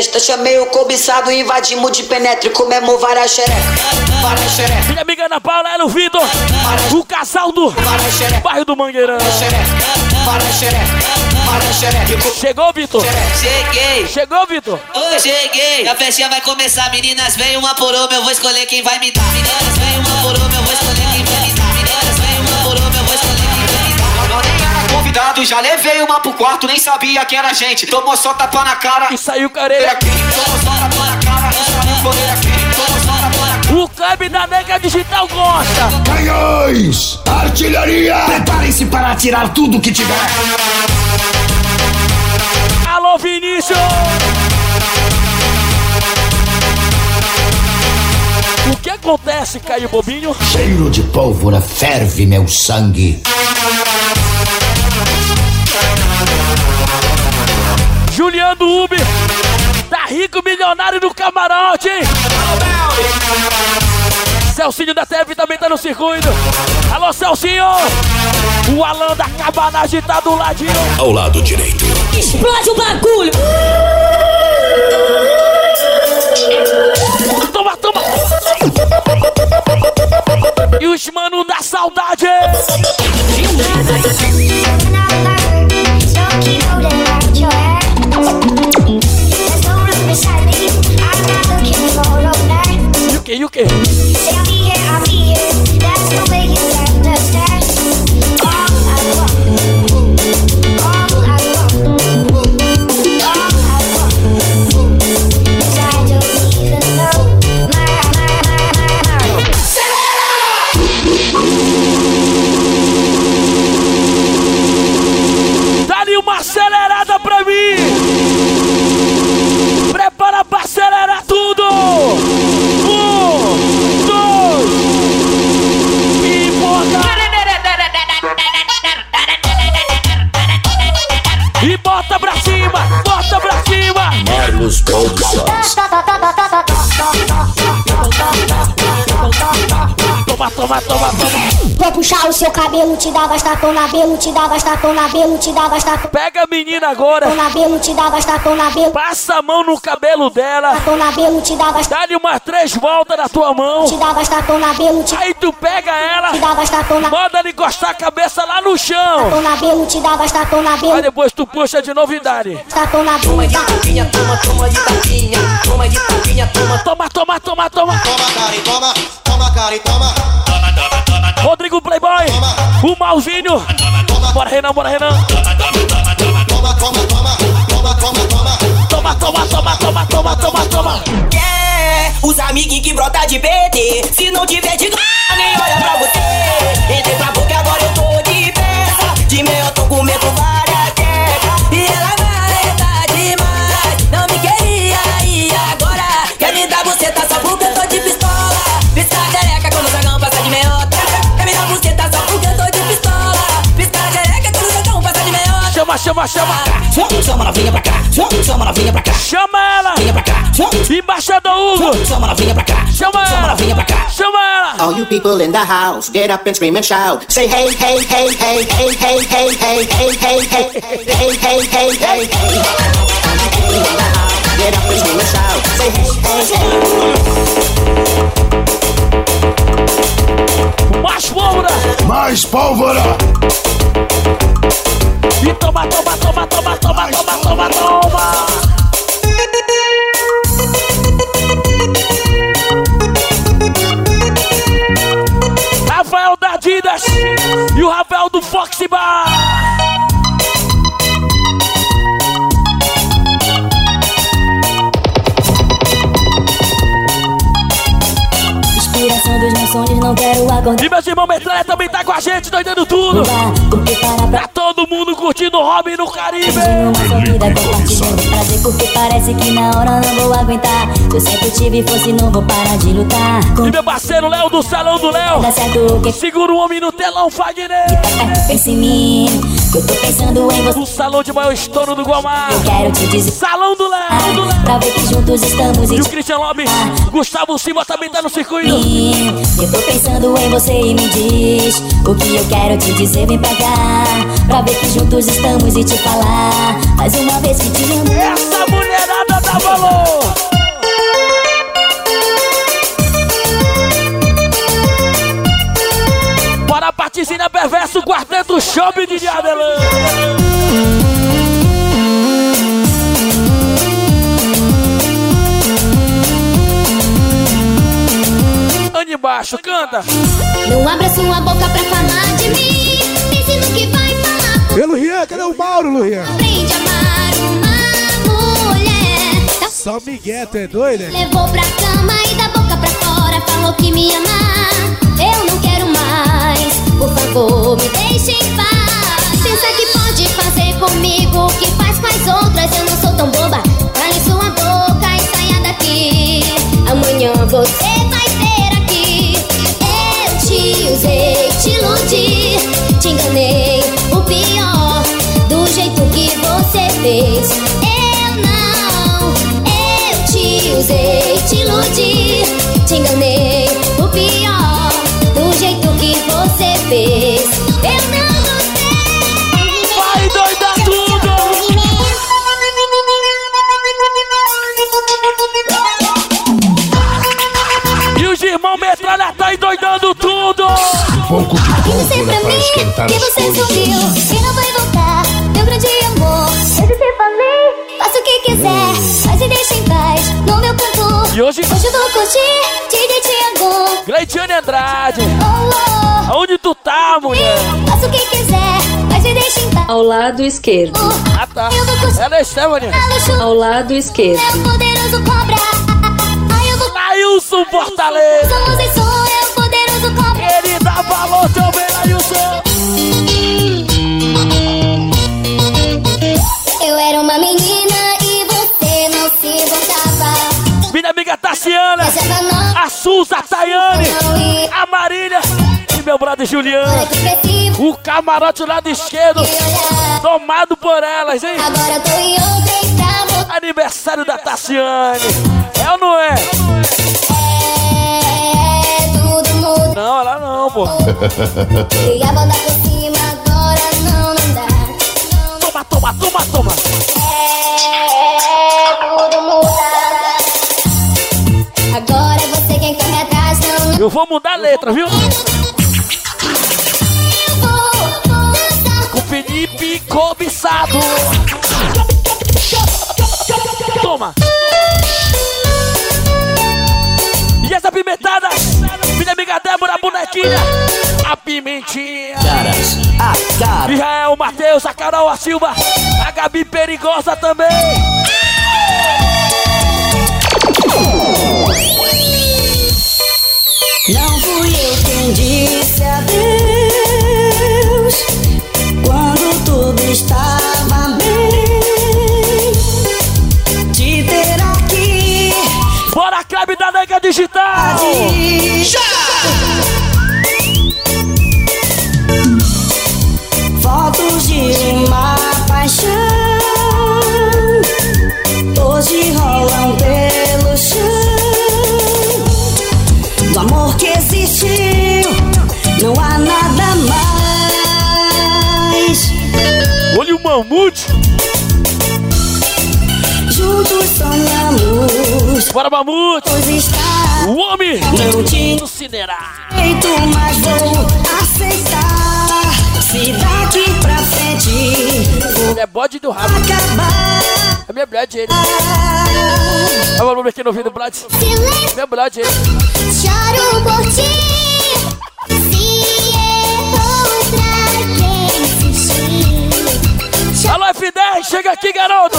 Festa. Chamei o cobiçado, invadimos de penetre, comemos várias xereca. Várias xereca. Minha amiga Ana Paula, ela o Vitor. O casal do bairro do Mangueirão. Chegou, Vitor? Cheguei. Chegou, Vitor? Oi, cheguei. A festinha vai começar, meninas. Vem uma por uma, eu vou escolher quem vai me dar. Meninas, vem uma por uma, eu vou escolher convidado, já levei uma pro quarto, nem sabia que era gente. Tomou só tapa na cara. E saiu careira. aqui. Tomou só tapa na cara, não saiu coreira aqui. Tomou só tapa na cara. O clube da Nega Digital gosta. Canhões! Artilharia! Preparem-se para atirar tudo que tiver. Alô, Vinícius! O que acontece, Caio Bobinho? Cheiro de pólvora ferve meu sangue. Juliano Ubi, tá rico milionário no camarote, hein? Celcinho da TV também tá no circuito. Alô, Celcinho! O Alan da Cabanagem tá do ladinho. Ao lado direito. Explode o bagulho! Toma, toma! E os mano da saudade! E o que, e o cabelo, te dava na belo, te dava na belo, te dava. Pega a menina agora. Na belo, te dava na belo. Passa a mão no cabelo dela. Na belo, te dava Dá-lhe umas três voltas na tua mão. Te dava na belo, te Aí tu pega ela. Te dava tapão na Manda ela encostar a cabeça lá no chão. Na belo, te dava na Aí belo. depois tu puxa de novidade. Na belo. Toma de tapinha, toma, toma de tapinha. Toma de tapinha, toma. Toma, toma, toma, toma. Toma, cara, toma, toma, cara, e toma. Rodrigo Playboy. O Malvinho. Bora, Renan, bora, Renan. Toma, toma, toma, toma, toma, toma. Toma, toma, toma, toma, toma, toma, toma. É, os amiguinhos que brota de PT. Se não tiver de nem olha pra você. Chama, chama, chama. Chama, chama novinha pra cá. Chama, chama novinha pra cá. Chama ela. Vinha pra cá. Chama, Embaixador Hugo. chama novinha pra cá. Chama Chama ela. novinha pra cá. Chama ela. All you people in the house, get up and scream and shout. Say hey, hey, hey, hey, hey, hey, hey, hey, hey, hey, hey, hey, hey, hey, hey, hey. Get up and scream and shout. Say hey, hey, hey. Mais pólvora. Mais pólvora! E toma, toma, toma, toma, toma, toma, toma, toma. Rafael da Adidas e o Rafael do Foxy Bar. Não quero acordar. E meus irmãos Metralha também tá com a gente, doidando tudo. Tá todo mundo curtindo o Robin no Caribe. prazer Porque parece que na hora não vou aguentar Se eu sempre tive força e não vou parar de lutar E meu parceiro Léo do Salão do Léo. Que Segura o homem no telão, Fagner. pensa em mim Que eu tô pensando em você O salão de maior estouro do Guamar. Eu quero te dizer Salão do Léo. do Léo. Pra ver que juntos estamos E e o Christian Lobby, Gustavo Silva também tá no circuito. Eu tô pensando em você e me diz O que eu quero te dizer, vem pra cá Pra ver que juntos estamos e te falar Mais uma vez que te amo Essa mulherada dá valor. Bora Paticina Perverso, Quarteto Shopping de Adelã. Embaixo, canta. Não abra sua boca pra falar de mim. Pense no que vai falar. E Luian, cadê o Mauro, Luian? Aprende a amar uma mulher. Só Miguel, tu é doido, né? Levou pra cama e da boca pra fora Falou que me ama. Eu não quero mais. Por favor, me deixe em paz. Pensa que pode fazer comigo. O que faz com as outras? Eu não sou tão boba. Cale sua boca e saia daqui. Amanhã você usei, te iludi Te enganei, o pior Do jeito que você fez. Eu não Eu te usei, te iludi Te enganei, o pior Do jeito que você fez pólvora pra esquentar mim que as você coisas. sumiu E não vai voltar, meu grande amor Eu te falei, faça o que quiser Mas me deixa em paz, no meu canto E hoje- Hoje eu vou curtir, te Tiago Gleitiane Andrade! Oh, Aonde tu tá, mulher? oh, faça o que quiser Mas me deixa em paz Ao lado esquerdo. Ah, tá. Ela é Stephanie. Ao lado esquerdo. Meu poderoso cobra Ai, eu vou Nailson Fortaleza! meu brother Juliano. O camarote lado esquerdo, tomado por elas, hein? Aniversário da Tassiane. É ou não é? Não, ela não, pô. Toma, toma, toma, toma. Eu vou mudar a letra, viu? Cobiçado. Toma. E essa pimentada? Minha amiga Débora, a bonequinha. A pimentinha. Caras, a cara. Israel, Matheus, a Carol, a Silva. A Gabi Perigosa também. Não fui eu quem disse adeus estava bem. Te ter aqui. Bora, Clube da Nega Digital. Fotos Bora, mamute. O homem Não tinha do Cinerá. jeito, mas vou aceitar. Se daqui pra frente É bode do rabo. acabar. É minha blood ele. É o volume aqui no ouvido, blood. Meu blood ele. Choro por ti. Se errou pra quem insistiu. Alô, F10, chega aqui, garoto.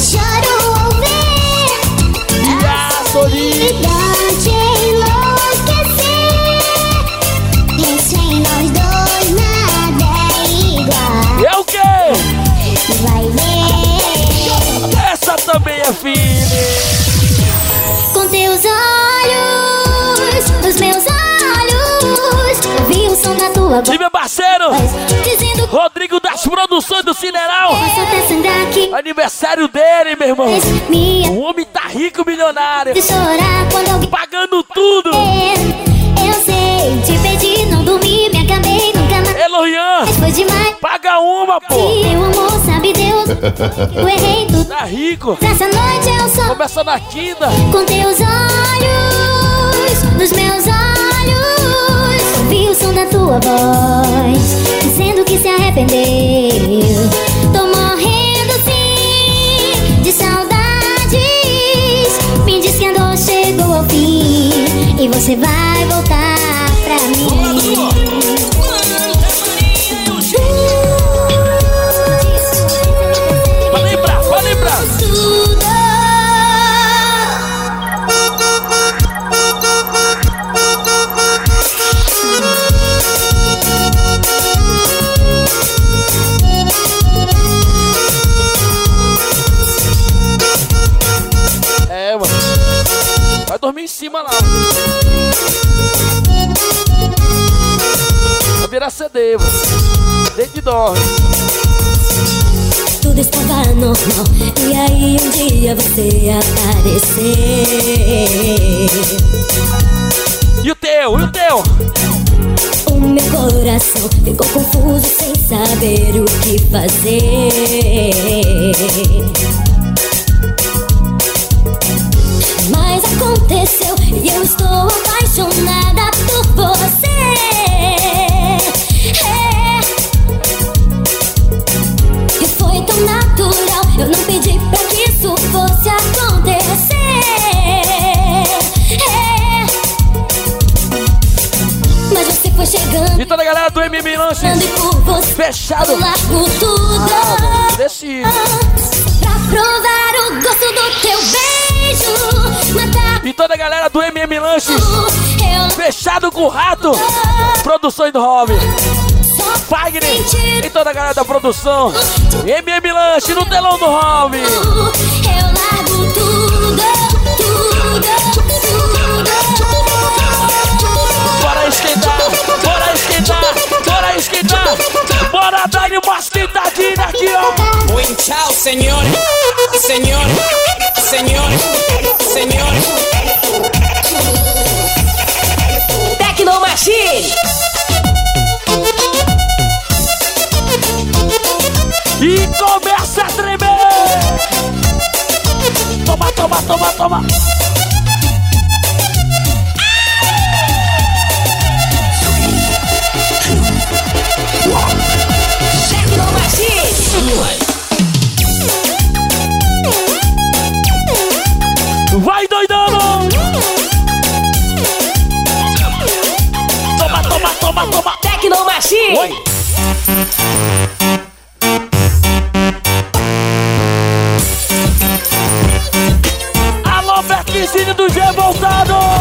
Choro E a solidão. solidão te enlouquecer. Isso em nós dois nada é igual. É o quê? Vai ver Essa também é filha. com teus olhos, tua E meu parceiro, dizendo Rodrigo das Produções do Cineral. Aniversário dele, meu irmão. O homem tá rico, milionário. Pagando tudo. Eu sei, te pedi, não dormi, me acabei, nunca mais demais. paga uma, pô. E o amor, sabe Deus, eu errei tudo. Tá rico. Essa noite eu só Começa na quinta. com teus olhos, nos meus olhos. O som da tua voz, dizendo que se arrependeu. Tô morrendo sim de saudades. Me diz que a dor chegou ao fim e você vai voltar Dormir em cima lá. Vai virar CD, mano. Deite e dorme. Tudo estava normal E aí um dia você apareceu E o teu, e o teu? O meu coração ficou confuso sem saber o que fazer aconteceu e eu estou apaixonada por você É. E foi tão natural, eu não pedi pra que isso fosse acontecer. É. Mas você foi chegando E toda a galera do MM Lanches. Fechado. eu largo tudo. Desci. Toda a galera do MM Lanches. eu Fechado com o rato. Produções do Hobby. Fagner. E toda a galera da produção. MM Lanche no telão do Hobby. Bora esquentar, bora esquentar, bora esquentar. Bora dar uma esquentadinha aqui, ó. Buen chao, señor. Señor. Señor. Señor. Tecno Machine! E começa a tremer! Toma, toma, toma, toma! Tecno Machine! Toma, Machine! Oi! Alô, Bequizinho do G voltado!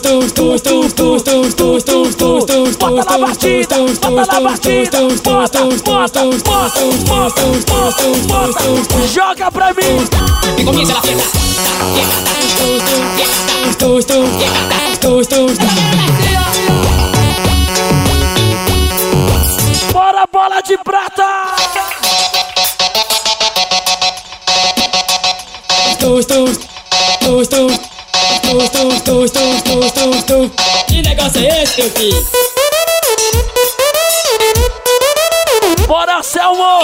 Tus, tus, tus, tus, tus, tus, tus, tus, tus, tus, Bota na batida, bota na batida, bota, bota, bota, joga pra mim! E comienza la fiesta. Bora, bola de prata! Tus, tus, tus, tus, tu, tu, tu, tu, tu, tu, tu. Que negócio é esse, meu filho? Bora, Selmo!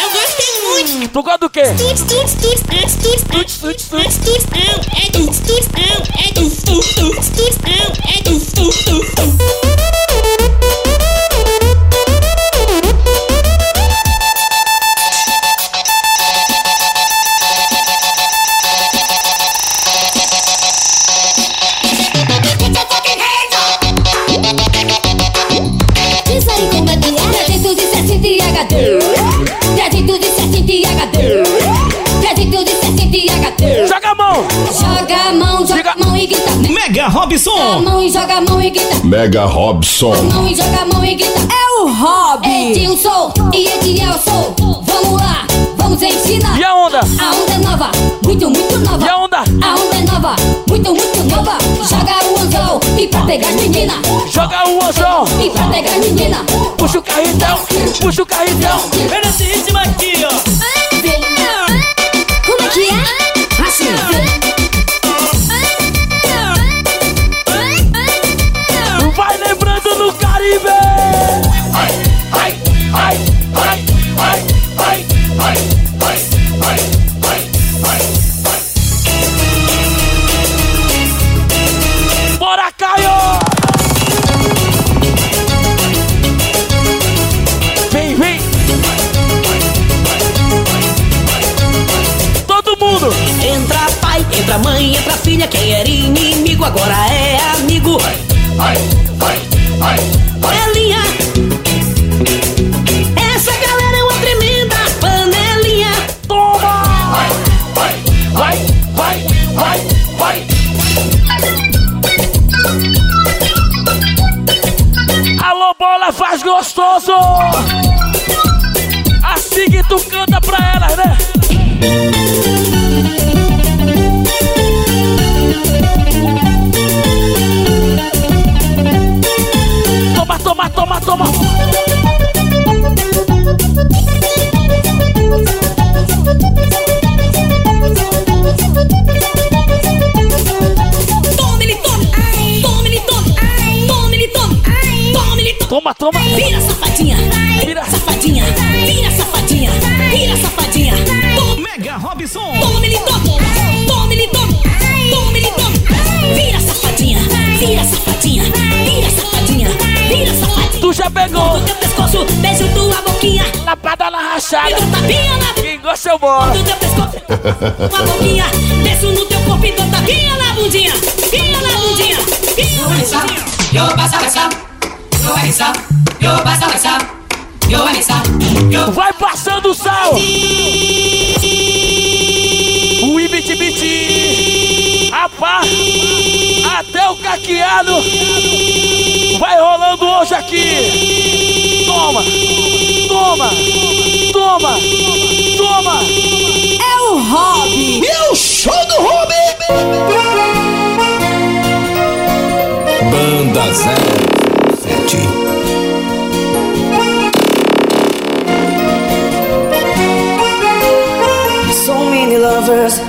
Eu gostei muito! Tu gosta do quê? Tuts, tuts, tuts, as, tuts, tuts, tuts, tuts, tuts, é tuts, tuts, é tuts, tuts, tuts, tuts, é tuts, tuts, tuts, tuts. Mega Joga a Robson! mão e joga a mão e grita Mega Robson. mão e joga a mão e grita É o Hobby! Edilson e Edilson Vamos lá, vamos ensinar E a onda? A onda é nova, muito, muito nova E a onda? A onda é nova, muito, muito nova Joga o anzol e pra pegar as meninas Joga o anzol! E pra pegar as meninas Puxa o carritão! Puxa o carritão! É nesse ritmo aqui, ó. Como é que é? Assim. Caribe! Ai, ai, ai, ai, ai, ai, ai, ai, ai, ai, ai, ai. Bora, Caio! Vem, vem! Todo mundo! Entra pai, entra mãe, entra filha. Quem era inimigo agora é amigo. Ai, ai, ai, Panelinha. Essa galera é uma tremenda panelinha. Toma! ai, vai, vai, vai, vai, vai. Alô, bola, faz gostoso! Assim que tu canta pra elas, né? Toma. Toma. Toma, toma. Vira safadinha. Vira safadinha. Vira safadinha. Pegou. Do teu pescoço, beijo tua boquinha. Lapada na rachada. E do tapinha na Quem gosta eu moro. do teu pescoço, uma boquinha. Desço no teu corpo e dou tapinha na bundinha. Tapinha na bundinha. Tapinha na bundinha. Yo pasa esa, yo yo pasa esa, yo yo Vai passando o sal. O ibiti biti. Rapaz, até o caqueado vai rolando hoje aqui. Toma, toma, toma, toma. É o Hobby. E o show do Ruby! Banda 07. So many lovers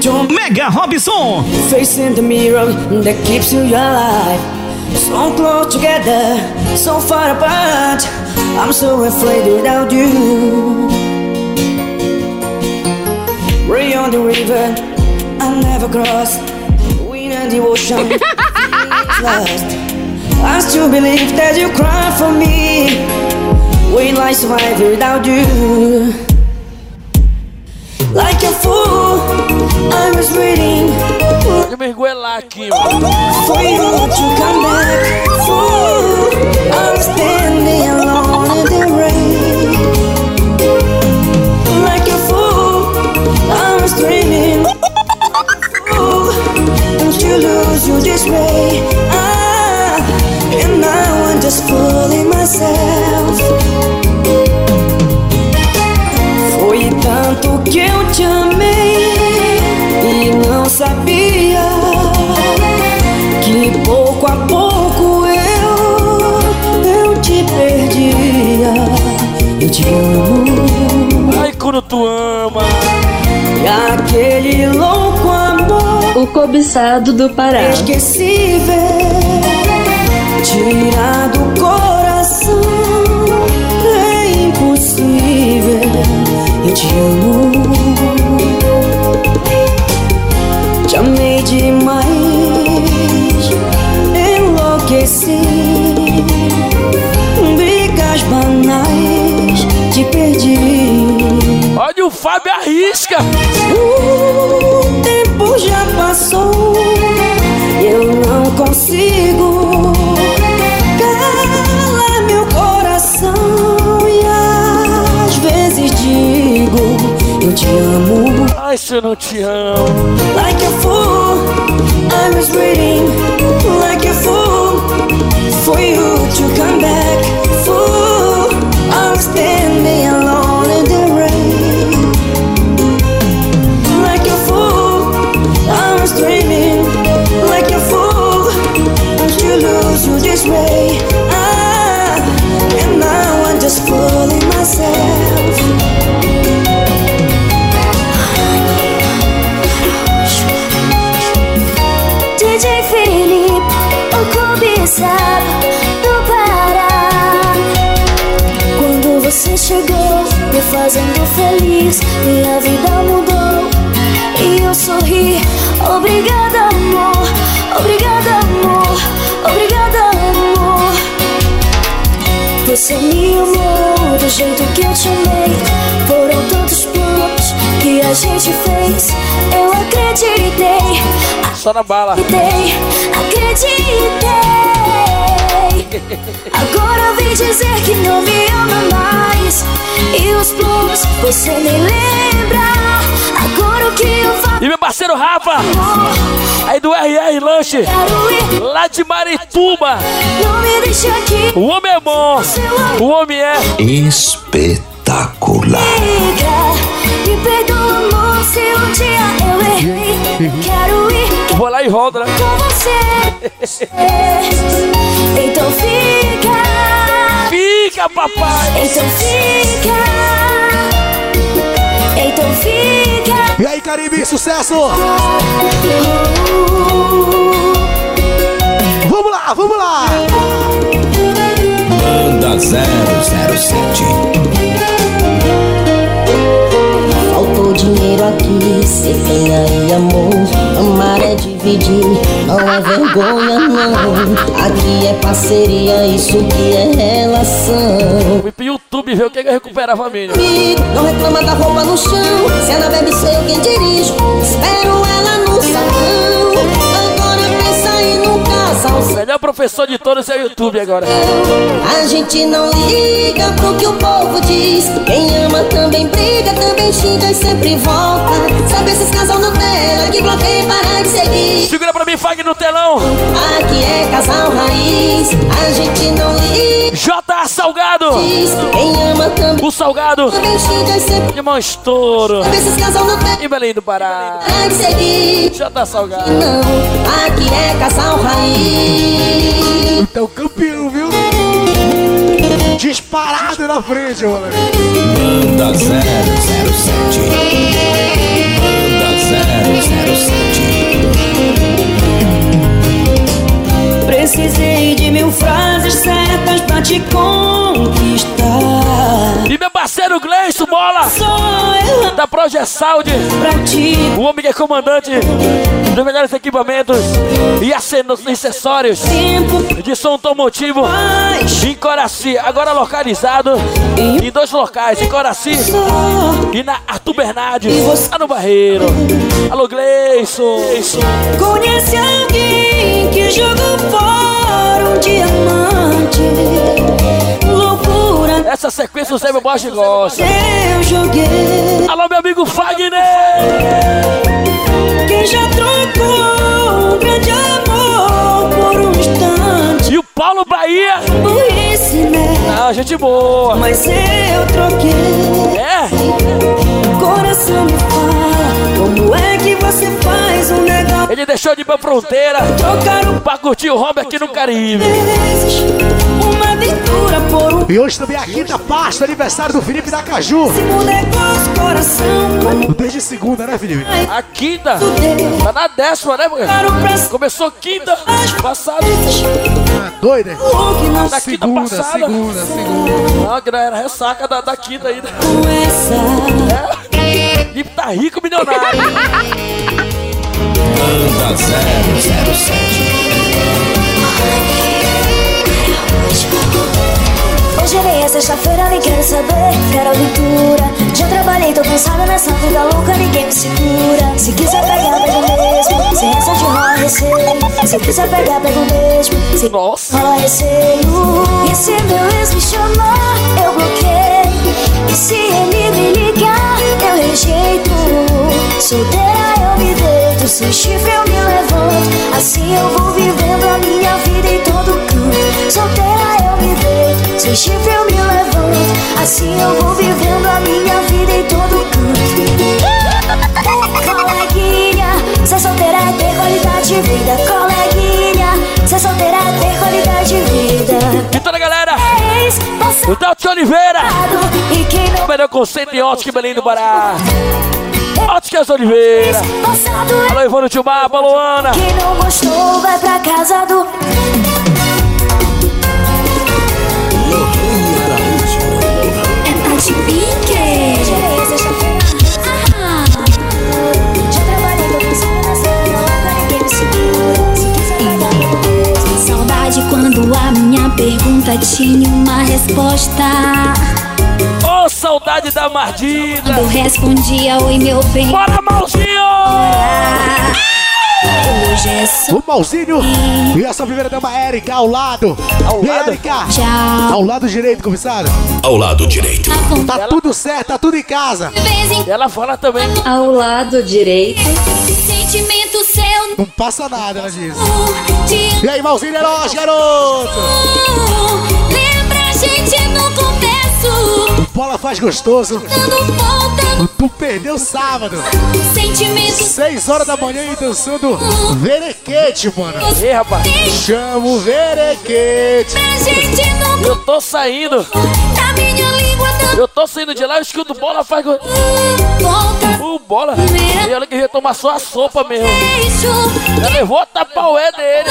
don't Mega Robson. facing the mirror that keeps you alive. So close together, so far apart. I'm so afraid without you. Way on the river, I never crossed. Wind and the ocean, lost. I still believe that you cry for me. Will I survive without you? For you to come back. Fool, I was standing alone in the rain. Like a fool, I was dreaming. Fool, you lose you way? Ah, and now I'm just fooling myself. Te amo. Ai, quando tu ama. E aquele louco amor O cobiçado do Pará. esquecível tirar do coração é impossível. Eu te amo, te amei demais, enlouqueci. Fábio arrisca. O tempo já passou eu não consigo calar meu coração e às vezes digo eu te amo. Ai, se eu não te amo. Like a fool, I was waiting like a fool for you to come back. Fazendo feliz, minha vida mudou e eu sorri. Obrigada, amor, obrigada, amor, obrigada, amor. Você me amou do jeito que eu te amei. Foram tantos planos que a gente fez. Eu acreditei, Só na bala. acreditei, acreditei. Agora vem dizer que não me ama mais. E os planos você nem lembra. Agora o que eu faço? E meu parceiro Rafa, aí do RR Lanche, lá de Marituba. Não me deixe aqui. O homem é bom, o homem é. Espetacular. Liga, me perdoa, amor, se um dia eu errei. Quero ir Vou lá e roda, né? com você. Então fica. Fica, papai! Então fica. Então fica. E aí, Caribe, sucesso! Vamos lá, vamos lá! Banda 007. Dinheiro aqui, tem aí amor. Amar é dividir, não é vergonha não. Aqui é parceria, isso que é relação. Fui pro YouTube ver o que que recupera a família. Amigo, não reclama da roupa no chão. Se ela bebe, sou eu quem dirijo. Espero ela no salão. Casal. O melhor professor de todos é o YouTube agora. A gente não liga pro que o povo diz. Quem ama também briga, também xinga e sempre volta. Sabe esses casal Nutella que bloqueia e para de seguir. Segura pra mim, Fag no telão. Aqui é casal raiz. A gente não liga. J Salgado. Diz. Quem ama também O Salgado. também xinga e sempre De mão estouro. Sabe esses casal Nutella Em Belém do Pará. para de seguir. J Salgado. Não, aqui é casal raiz. Então, campeão, viu? Disparado na frente, moleque. Banda 007. Banda 007. Precisei de mil frases certas pra te conquistar. E meu parceiro Gleison, bola. Da Projet Sound. O homem que é comandante dos melhores equipamentos e acessórios de som automotivo em Coraci. Agora localizado em dois locais, em Coraci e na Arthur Bernardes, lá no Barreiro. Alô, Gleison. Conhece alguém que jogou fora um diamante? Loucura Essa sequência o Zé meu Bosch gosta. eu joguei. Alô, meu amigo Fagner. Quem já trocou um grande amor por um instante? E o Paulo Bahia. Burrice, né? Ah, gente boa. Mas eu troquei. É? Coração me fala, como é você faz um negócio Ele deixou de ir pra fronteira trocar um pra curtir o hobby aqui no Caribe. Uma aventura por um E hoje também é a quinta parte do aniversário do Felipe da Caju. negócio, coração. Como Desde segunda, né, Felipe? A quinta. Tá na décima, né, mulher? Começou quinta passada. Doido, hein? o que não Da quinta Segunda, passada. segunda, segunda. Não, que não era ressaca da, da quinta ainda. com essa. E tá rico, milionário. Banda 007. Hoje vem é sexta-feira, nem quero saber, quero aventura. Já trabalhei, tô cansada nessa vida louca, ninguém me segura. Se quiser pegar, pega mesmo, sem essa de rola receio. Se quiser pegar, pega mesmo, sem Nossa. rola receio. E se meu ex me chamar, eu bloqueio. E se ele me ligar, eu rejeito. Solteira eu me deito, sem eu me levanto. Assim eu vou vivendo a minha vida em todo canto. Solteira eu me deito, sem chifre eu me levanto. Assim eu vou vivendo a minha vida em todo canto. Coleguinha, ser solteira é ter qualidade de vida. Coleguinha, ser solteira é ter qualidade de vida. E toda a galera, o Tati Oliveira. O melhor conceito em ótica Belém do Pará. Óticas Oliveira. Alô, Ivone Tchumá, alô, Ana. Quem não gostou vai pra casa do. Quando a minha pergunta tinha uma resposta. Ô, saudade da Mardida. Eu respondia, oi meu bem. Bora, é só O Malzinho e essa primeira dama Érica ao lado. Ao e lado? Érica, tchau. ao lado direito, comissário. Ao lado direito. Tá tudo certo, tá tudo em casa. E ela fala também. Ao lado direito. Sentimento seu Não passa nada, ela diz. E aí, Malzinho, é nóis, garoto. Lembra a gente no começo Bola faz gostoso. Tu perdeu sábado. Sentimento. 6 horas da manhã e dançando verequete, mano. Ei, rapaz. Chama o verequete. Eu tô saindo. Minha língua Eu tô saindo de lá, eu escuto bola, faz. go- O bola. E olha que ia tomar só a sopa mesmo. Já levou a tapaué dele.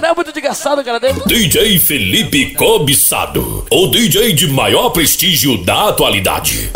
Não é muito desgraçado, cara dele. DJ Felipe Cobiçado, o DJ de maior prestígio da atualidade.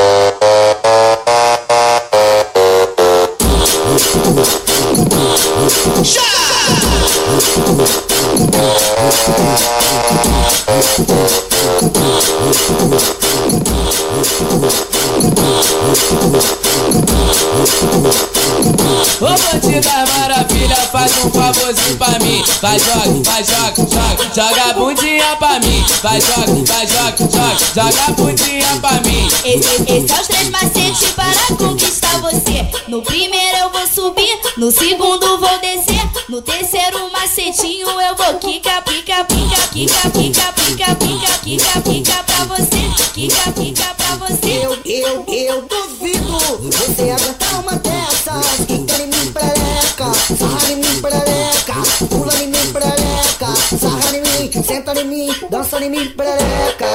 Ô bandida maravilha, faz um favorzinho pra mim. Vai, joga, vai, joga, joga, joga a bundinha pra mim. Vai, joga, vai, joga, joga, joga a bundinha pra mim. Esse, esse é os três macetes para conquistar você. No primeiro eu vou subir, no segundo vou descer. No terceiro macetinho eu vou quica, pica, pica, quica, pica, pica, pica, quica, pica pra você. Quica, pica pra você. Eu, eu, eu duvido você aguentar uma dessas. Quica em mim, perereca, sarra em mim, perereca, pula em mim, perereca, sarra em mim, senta em mim, dança em mim, perereca.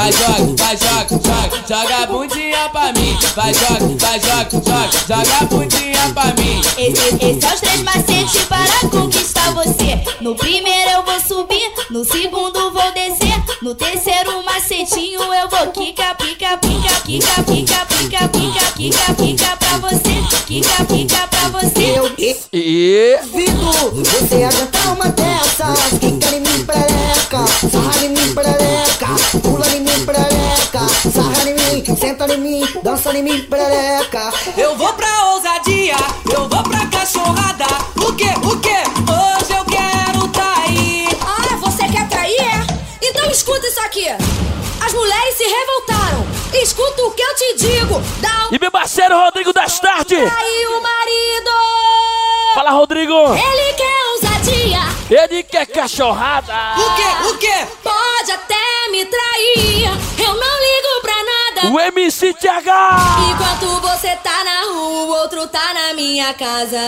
Vai, joga, vai, joga, joga, joga a bundinha pra mim. Vai, joga, vai, joga, joga, joga a bundinha pra mim. Esse, esse é os três macetes para conquistar você. No primeiro eu vou subir, no segundo vou descer. No terceiro macetinho eu vou quica, pica, pica, quica, pica, pica, pica, quica, pica pra você. Quica, pica pra você. Eu, eu E. duvido você aguentar uma dessas. Senta em mim, dança em mim, perereca. Eu vou pra ousadia, eu vou pra cachorrada. O que, o que? Hoje eu quero trair. Ah, você quer trair, é? Então escuta isso aqui. As mulheres se revoltaram. Escuta o que eu te digo. Dá um E meu parceiro Rodrigo das Tarde. aí o marido. Fala, Rodrigo. Ele quer ousadia. Ele quer cachorrada. O que, o que? Pode até me trair. O MC TH. Enquanto você tá na rua, o outro tá na minha casa.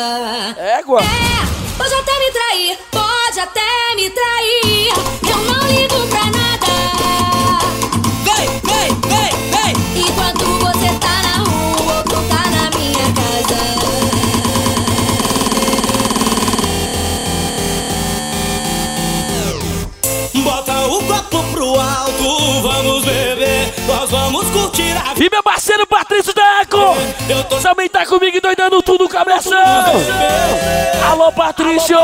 Égua. É, pode até me trair, pode até me trair. Eu não ligo pra nada. Vem, vem, vem, vem. Enquanto você tá na rua, o outro tá na minha casa. Bota o copo pro alto, vamos beber. Nós vamos curtir a E meu parceiro Patrício Deco. Também tá comigo doidando tudo, cabeção. Alô, Patrício.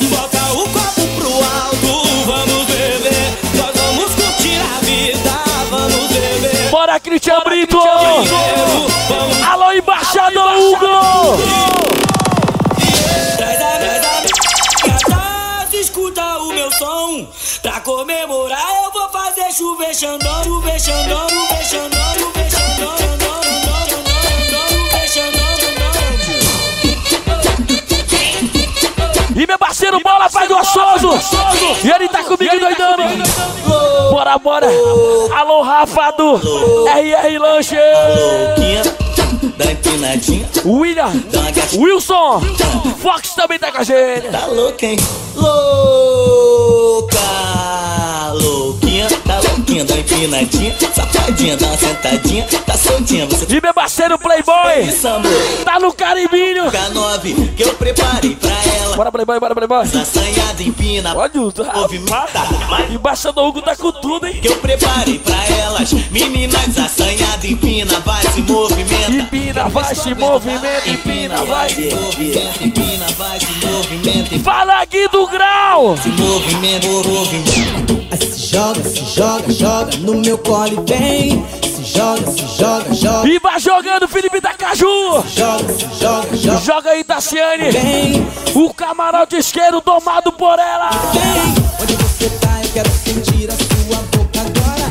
Bota o copo pro alto, vamos beber. Nós vamos curtir a vida, vamos beber. Bora, Cristian Brito. Alô, vou fazer chover xandão, chover xandão, chover xandão, chover xandão, xandão, xandão, xandão, chover xandão. E meu parceiro Bola Pai Gostoso. E ele tá comigo doidando. Bora, bora. Alô, Rafa do RR Lanche. Da empinadinha, William. Wilson. Fox também tá com a gente. tá louca, hein? Louca, louquinha, tá louquinha, da empinadinha, safadinha, dá uma sentadinha, tá soltinha, você E meu parceiro Playboy. Amor. Tá no carimbinho. K9 que eu preparei pra ela. Bora, Playboy, bora, Playboy. Assanhada empina, Olha o movimenta. Embaixador Hugo tá com tudo, hein? Que eu preparei pra elas. Meninas assanhada empina, vai se movimenta. Empina, vai, se movimenta. Empina, vai. se movimenta. Empina, vai se movimenta. Fala aqui do grau! Se movimento. Aí se joga, se joga, joga no meu colo e vem. Se joga, se joga, joga. E vai jogando Felipe da Caju! Joga, se joga, joga. Joga aí, Tassiane! O camarote esquerdo domado por ela! Vem, onde você tá, eu quero sentir a sua agora.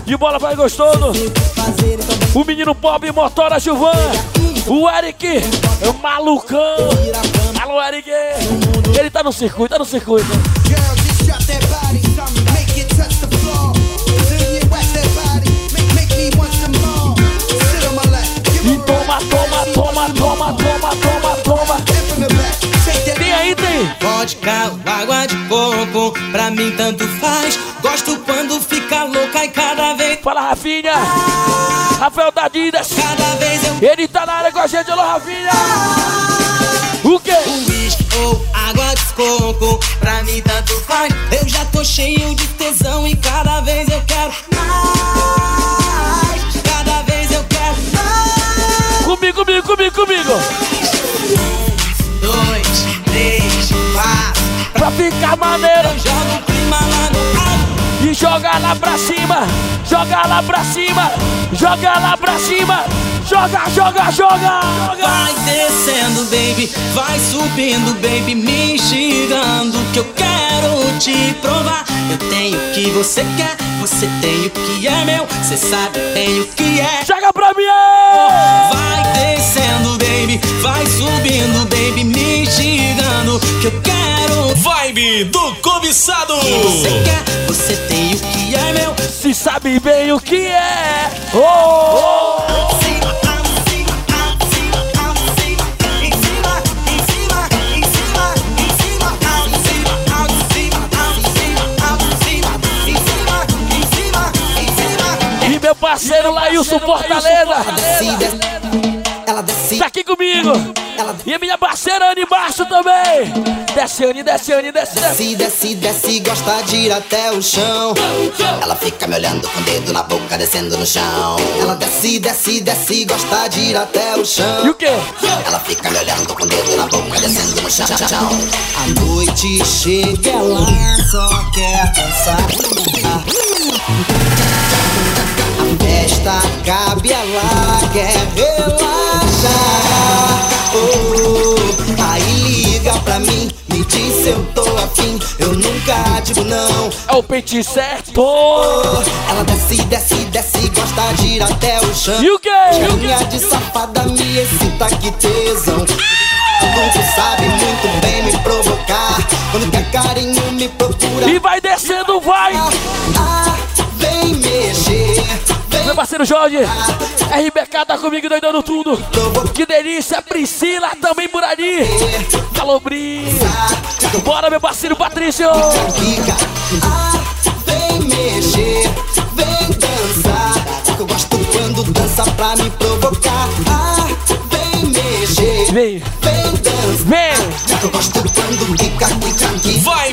De bola vai gostoso. O menino Bob Motora Gilvan. O Eric é Malucão. Alô, Eric. Ele tá no circuito, tá no circuito. E toma, toma, toma, toma, toma, toma, toma. Tem aí, tem. Vodka, água de coco, pra mim tanto faz. Gosto quando Fala, Rafinha! Rafael da Adidas! Cada vez eu. Ele tá na área com a gente, alô, Rafinha! O quê? Uísque ou água de coco, pra mim tanto faz. Eu já tô cheio de tesão e cada vez eu quero mais. Cada vez eu quero mais. Comigo, comigo, comigo, comigo! Dois, três, quatro. Pra ficar maneiro! Joga lá pra cima, joga lá pra cima, joga lá pra cima, joga, joga, joga. Vai descendo, baby, vai subindo, baby, me instigando que eu quero te provar. Eu tenho o que você quer, você tem o que é meu, você sabe tem o que é. Joga pra mim! Vai descendo, baby, vai subindo, baby, me instigando que eu quero. Vibe do cobiçado. Você quer, você tem o que é meu. Se sabe bem o que é. Oh, oh. E meu parceiro Lailson Fortaleza. Desce, Tá aqui comigo. E minha parceira Anne Baixo também. Desce, Anne, desce, Anne, desce, desce. desce, desce, gosta de ir até o chão. Ela fica me olhando com o dedo na boca, descendo no chão. Ela desce, desce, desce, gosta de ir até o chão. E o quê? Ela fica me olhando com o dedo na boca, descendo no chão. A noite chega, ela só quer dançar. A festa cabe, ela quer relaxar. Oh, aí liga pra mim, me diz se eu tô afim. Eu nunca digo não. É o pente certo. Ela desce, desce, desce, gosta de ir até o chão. E o quê? Unha de safada me excita, que tesão. Tu sabe muito bem me provocar. Quando quer carinho, me procura. E vai descendo, vai. Ah. Vem Meu parceiro Jorge, RBK tá comigo doidando tudo. Que delícia, Priscila também por ali. Alô. Bora, meu parceiro Patrício. Vem mexer, vem dançar. Eu gosto quando dança pra me provocar. Ah, vem mexer, Vem,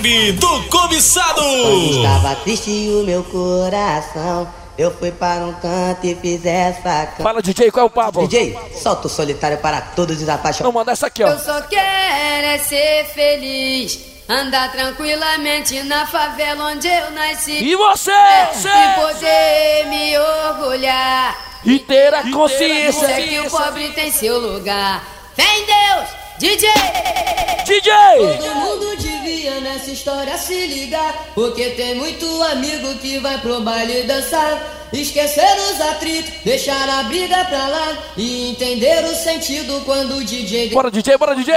Vibe do cobiçado. Estava triste o meu coração. Eu fui para um canto e fiz essa canção. Fala, DJ, qual é o papo? DJ, solta o solitário para todos os apaixonados. Não, manda essa aqui, ó. Eu só quero é ser feliz. Andar tranquilamente na favela onde eu nasci. E você? E poder me orgulhar. E ter a Dizer consciência. que o pobre tem seu lugar. Vem Deus, DJ! DJ! Todo mundo devia nessa história se ligar. Porque tem muito amigo que vai pro baile dançar. Esquecer os atritos, deixar a briga pra lá. E entender o sentido quando o DJ. Bora, DJ, bora, DJ!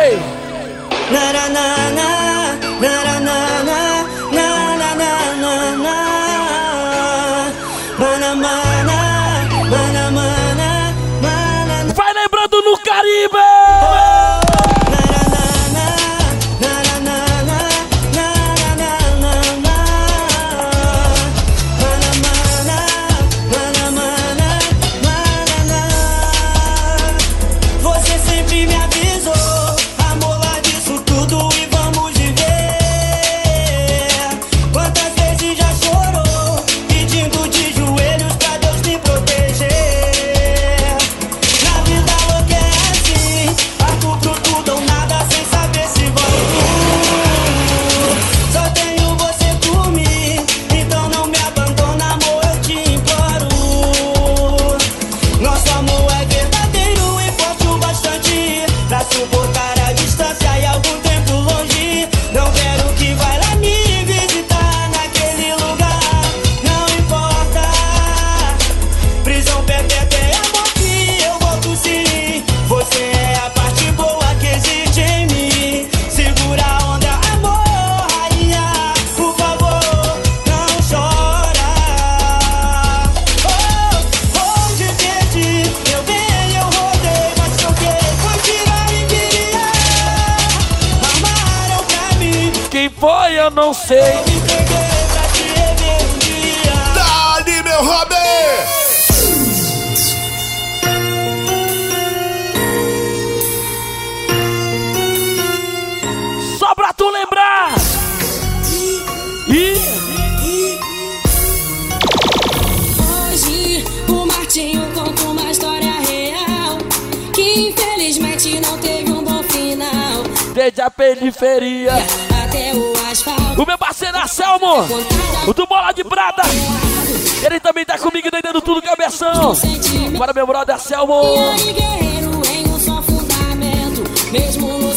Naranana, naranana, naranana, manamana, manamana, manamana. Vai lembrando no Caribe! Desde a periferia. O. O meu parceiro Anselmo, o do Bola de Prata. Ele também tá comigo doidando tudo, cabeção. Para meu brother Anselmo. Mesmo no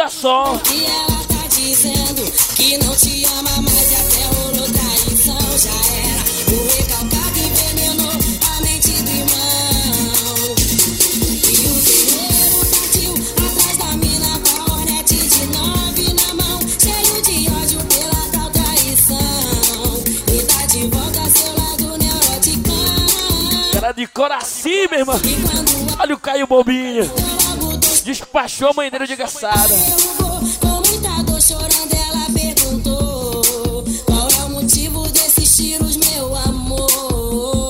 escuta só. E ela tá dizendo que não te ama mais e até rolou traição. Já era o recalcado envenenou a mente do irmão. E o guerreiro partiu atrás da mina com a hornet de nove na mão. Cheio de ódio pela tal traição. E tá de volta ao seu lado neuroticão. Cara de coração, meu irmão. Olha o Caio Bobinho. Despachou a mãe dele de gaçada. Com muita dor chorando, ela perguntou: Qual é o motivo desses tiros, meu amor?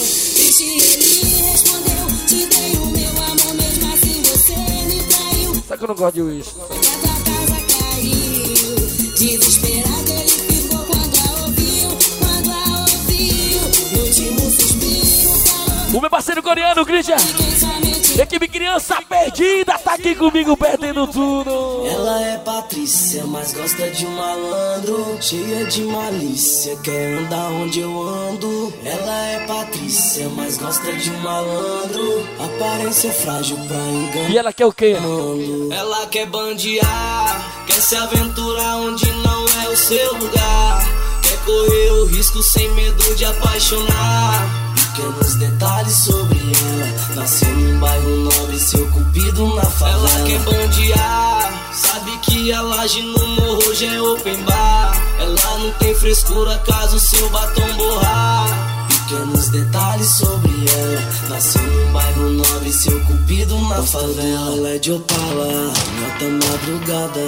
Triste ele respondeu: Te dei o meu amor, mesmo assim você me traiu. Sabe que eu não gosto de uísque? Caiu. Desesperado ele ficou quando a ouviu, quando a ouviu. No último suspiro, O meu parceiro coreano, Christian. Equipe criança perdida, tá aqui comigo perdendo tudo. Ela é Patrícia, mas gosta de um malandro. Cheia de malícia, quer andar onde eu ando. Ela é Patrícia, mas gosta de um malandro. Aparência frágil pra engano. E ela quer o quê? Ela quer bandear, quer se aventurar onde não é o seu lugar. Quer correr o risco sem medo de apaixonar. Pequenos detalhes sobre ela. Nasceu num bairro nobre, seu cupido na favela. Ela quer bandear, sabe que a laje no morro já é open bar. Ela não tem frescura caso seu batom borrar. Pequenos detalhes sobre ela. Nasceu num bairro nobre, seu cupido na favela. Ela é de Opala, nota madrugada.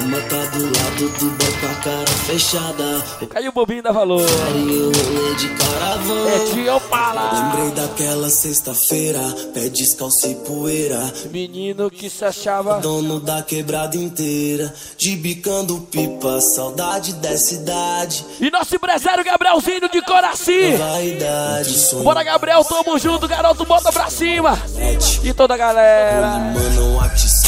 Ama tá do lado do banco com a cara fechada. Caiu o bobinho da valor. Rolê de caravana. É de Opala. Lembrei daquela sexta-feira, pé descalço e poeira. Menino que se achava dono da quebrada inteira. De bicando pipa, saudade dessa idade. E nosso empresário Gabrielzinho de Coraci. Vaidade. Bora, Gabriel, tamo junto, garoto, bota pra cima. E toda a galera. Mano,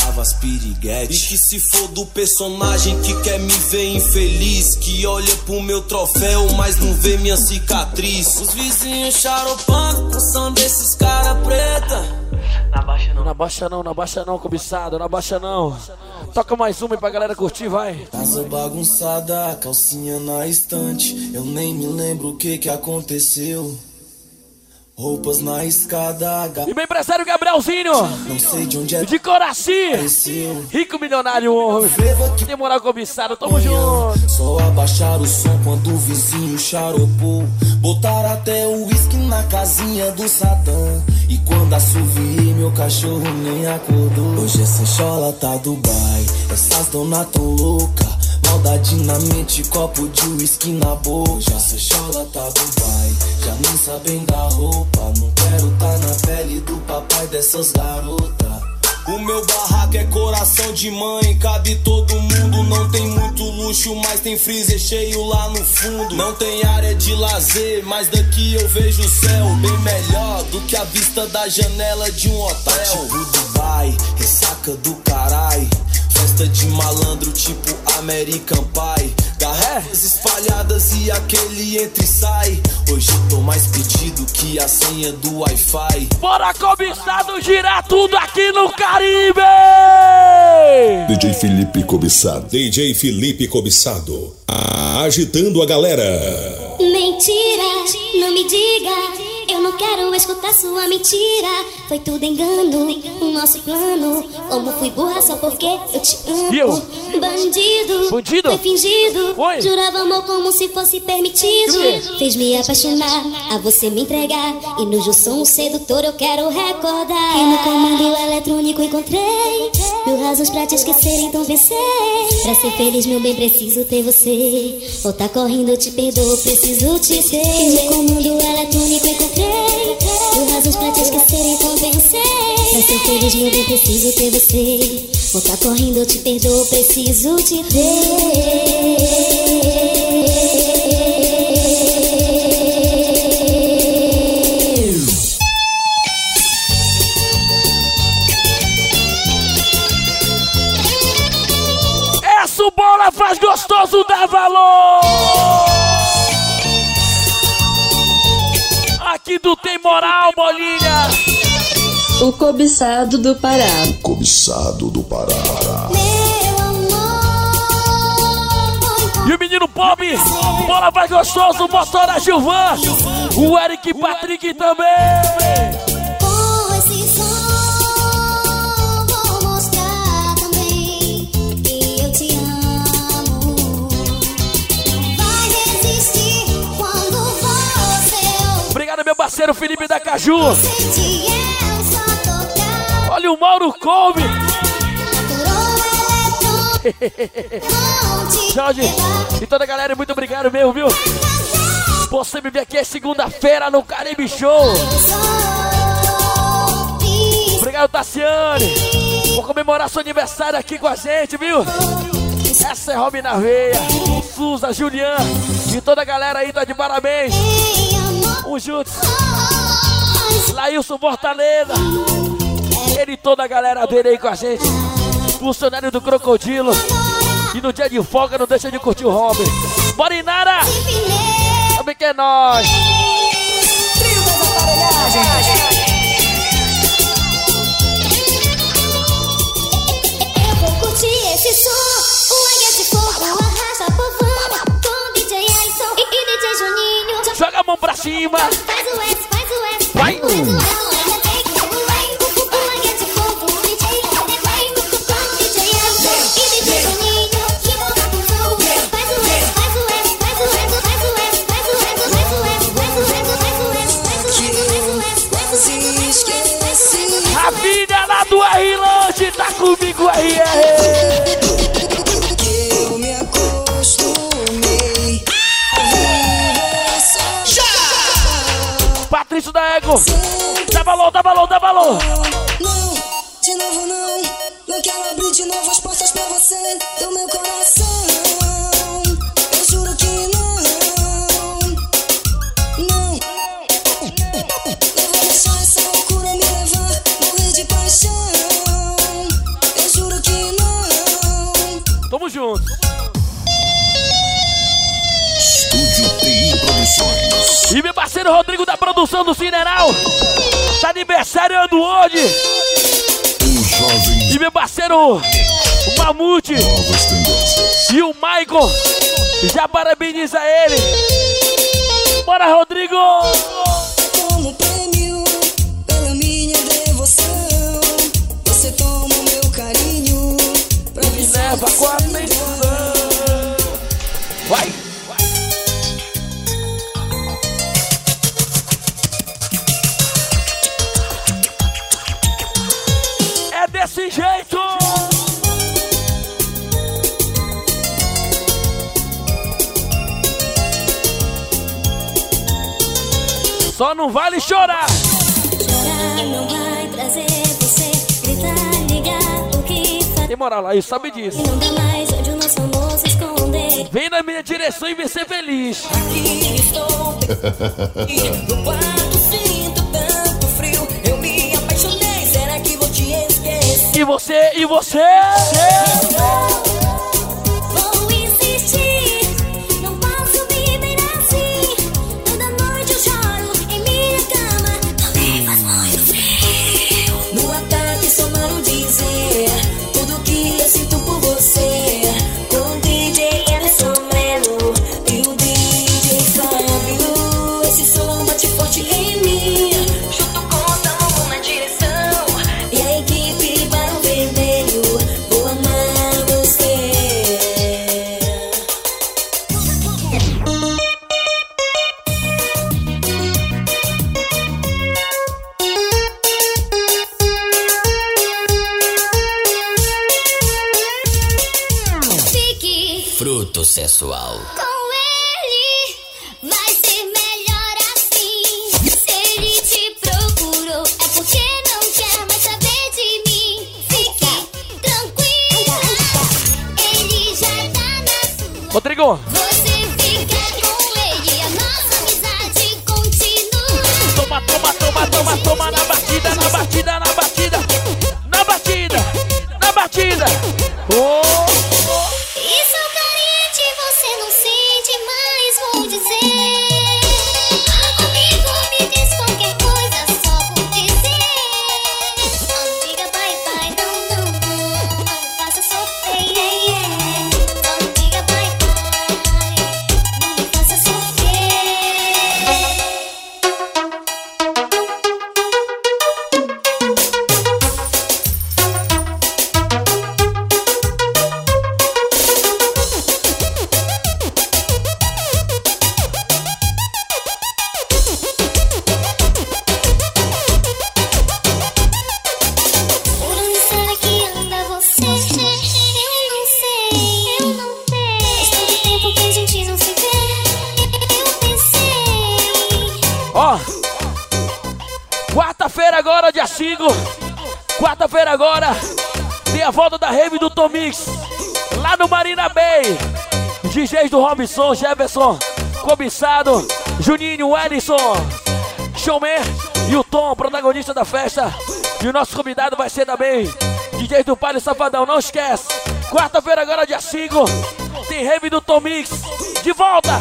atiçava as piriguetes. E que se for do personagem que quer me ver infeliz. Que olha pro meu troféu, mas não vê minha cicatriz. Os vizinhos charopando com som desses cara preta. Na baixa não, na baixa não, na baixa não, cobiçado, na baixa não. Toca mais uma aí pra galera curtir, vai. Casa bagunçada, calcinha na estante. Eu nem me lembro o que que aconteceu. Roupas na escada. E meu empresário Gabrielzinho. Não sei de onde é. De Coraci. Rico milionário, homem. Tem moral cobiçado, tamo junto. Só abaixar o som quando o vizinho charopou. Botar até o uísque na casinha do Sadam. E quando assoviei, meu cachorro nem acordou. Hoje essa chola tá Dubai. Essas donas tão louca. Maldade na mente, copo de uísque na boca. Já essa chola tá Dubai. Já nem sabem da roupa. Não quero tá na pele do papai dessas garotas. O meu barraco é coração de mãe, cabe todo mundo. Não tem muito luxo, mas tem freezer cheio lá no fundo. Não tem área de lazer, mas daqui eu vejo o céu bem melhor do que a vista da janela de um hotel. Tipo Dubai, ressaca do carai. Festa de malandro tipo American Pie. Garrafas espalhadas e aquele entra e sai. Hoje tô mais pedido que a senha do Wi-Fi. Bora cobiçado girar tudo aqui no Caribe! DJ Felipe Cobiçado. DJ Felipe Cobiçado. Agitando a galera. Mentira, não me diga não quero escutar sua mentira. Foi tudo engano, o nosso plano. Como fui burra só porque eu te amo. E eu? Bandido, Bandido? foi fingido. Jurava amor como se fosse permitido. Fez me apaixonar, a você me entregar. E no Ju sou um sedutor, eu quero recordar. E no comando eletrônico encontrei mil razões pra te esquecer, então pensei. Pra ser feliz, meu bem, preciso ter você. Voltar correndo, eu te perdoo, preciso te ter. E no comando eletrônico encontrei mil razões pra te esquecer, então pensei. Pra ser feliz, meu bem, preciso ter você. Voltar correndo, eu te perdoo, preciso te bola faz gostoso dar valor! Do Tem Moral, bolinha! O cobiçado do Pará. Cobiçado do Pará. E o menino Pop, bola vai gostoso, motora Gilvan, o Eric Patrick também. Parceiro Felipe da Caju. Olha o Mauro Couve. Jorge e toda a galera, muito obrigado mesmo, viu? Você me vê aqui é segunda-feira no Caribe Show. Obrigado, Tassiane, por comemorar seu aniversário aqui com a gente, viu? Essa é Robin na veia, Suza, Julian e toda a galera aí tá de parabéns. Um juntos. Lailson Fortaleza. Ele e toda a galera dele aí com a gente. Funcionário do Crocodilo. E no dia de folga não deixa de curtir o Robin. Bora, Inara! Sabe que é nós! Eu Joga a mão pra cima. Vai. Não, de novo não. Não quero abrir de novo as portas pra você do meu coração. Eu juro que não. Não. Não vou deixar essa loucura me levar, morrer de paixão. Eu juro que não. Tamo junto! Estúdio TI Produções. E meu parceiro Rodrigo da produção do Cineral! Tá aniversariando hoje! E meu parceiro o Mamute e o Michael já parabeniza ele! Bora, Rodrigo! Jeito! Só não vale chorar! Chorar não vai trazer você gritar, ligar, o que. Tem moral sabe disso. Vem na minha direção e vem ser feliz. Aqui estou esquecer? E você, você? Tomix. Lá no Marina Bay. DJs do Robson, Jefferson, Cobiçado, Juninho, Ellison, Showman e o Tom, protagonista da festa. E o nosso convidado vai ser também DJs do Palio Safadão, não esquece. Quarta-feira agora, dia 5, tem Rave do Tomix. De volta,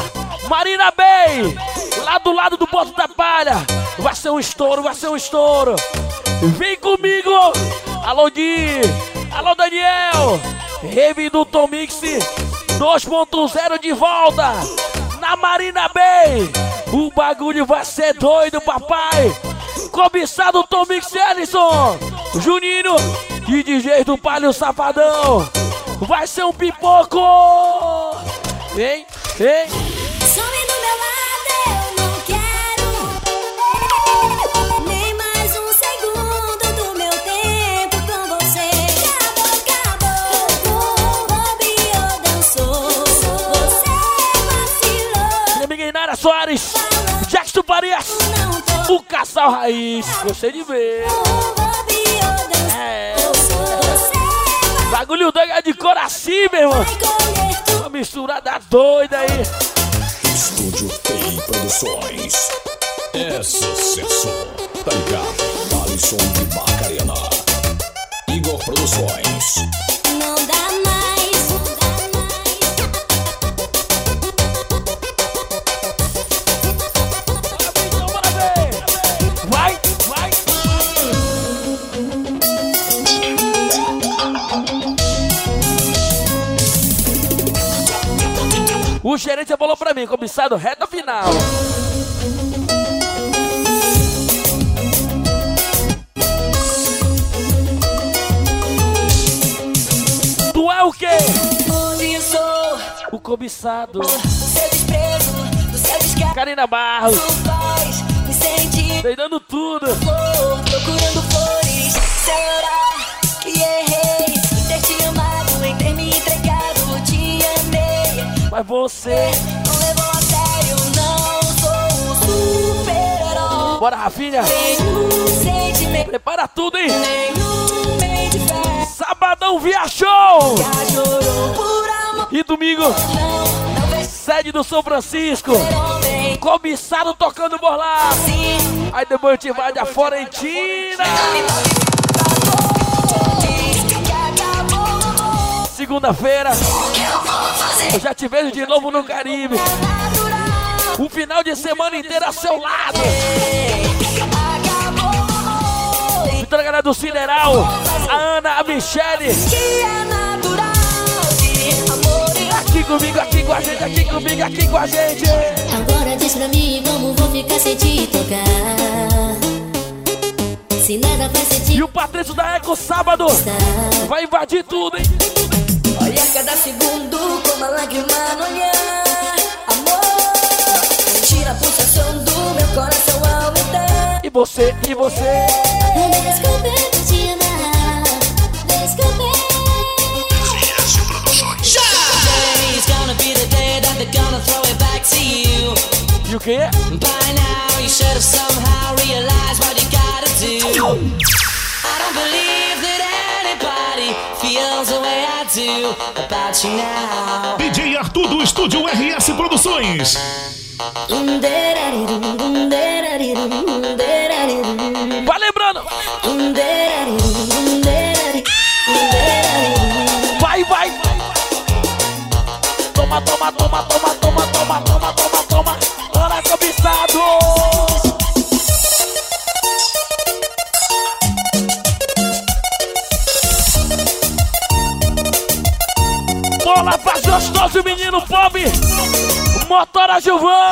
Marina Bay, lá do lado do Porto da Palha. Vai ser um estouro, vai ser um estouro. Vem comigo! Alô, Di! Alô, Daniel! Rave do Tomix 2.0 de volta! Na Marina Bay! O bagulho vai ser doido, papai! Cobiçado Tomix Ellison! Juninho e DJ do Palio Safadão! Vai ser um pipoco! Vem, vem! Soares, Jackson Farias, o Caçal Raiz, gostei de ver. É. Bagulho doido é de coração, meu irmão. Uma misturada doida aí. Estúdio TI Produções. É sucesso. Tá ligado? Alisson de Macarena. Igor Produções. O gerente falou pra mim, cobiçado reta final. Tu é o quê? Sou, O cobiçado. seu desprezo, do seu. Karina Barros. Doidando tudo. flor, Mas você. não levou a sério, não sou um super-herói. Bora, Rafinha. Prepara tudo, hein? Sabadão Via Show. Já chorou por amor, E domingo, sede do São Francisco. Cobiçado tocando por lá. Aí depois a gente vai da Florentina. Segunda-feira, eu já te vejo de novo no Caribe. Um final de semana inteiro a seu lado. Então, galera do Cineral, a Ana, a Michele. Aqui comigo, aqui com a gente, aqui comigo, aqui com a gente. Agora diz pra mim como vou ficar sem te tocar. Se nada faz sentido. E o Patrício da Eco sábado vai invadir tudo, hein? cada segundo com uma lágrima no olhar. Amor, tira a pulsação do meu coração aumentar. E você, e você? E o? By now you should have somehow realized what you gotta do. I don't believe that anybody feels away now. DJ Arthur do estúdio RS Produções. Vai lembrando. Vai, vai. Toma, toma, toma, toma, toma, toma, toma, toma, toma. Bora, cobiçado. Bola gostoso, menino pop. Motora Gilvan.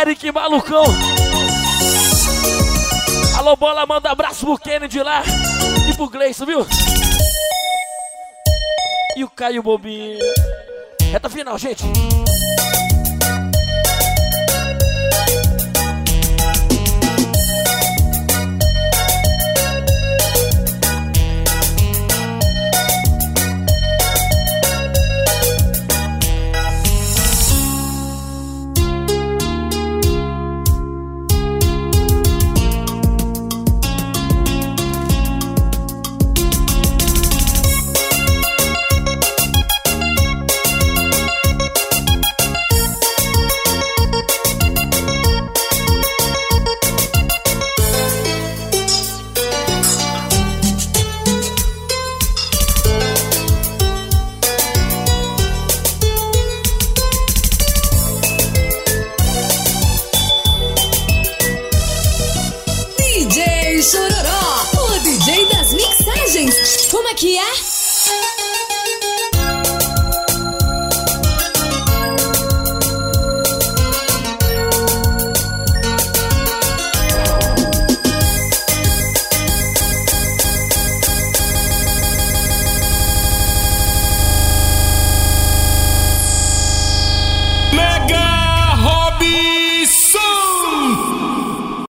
Eric Malucão. Alô, bola, manda abraço pro Kennedy lá. E pro Gleison, viu? E o Caio Bobinho. Reta final, gente. Como é que é?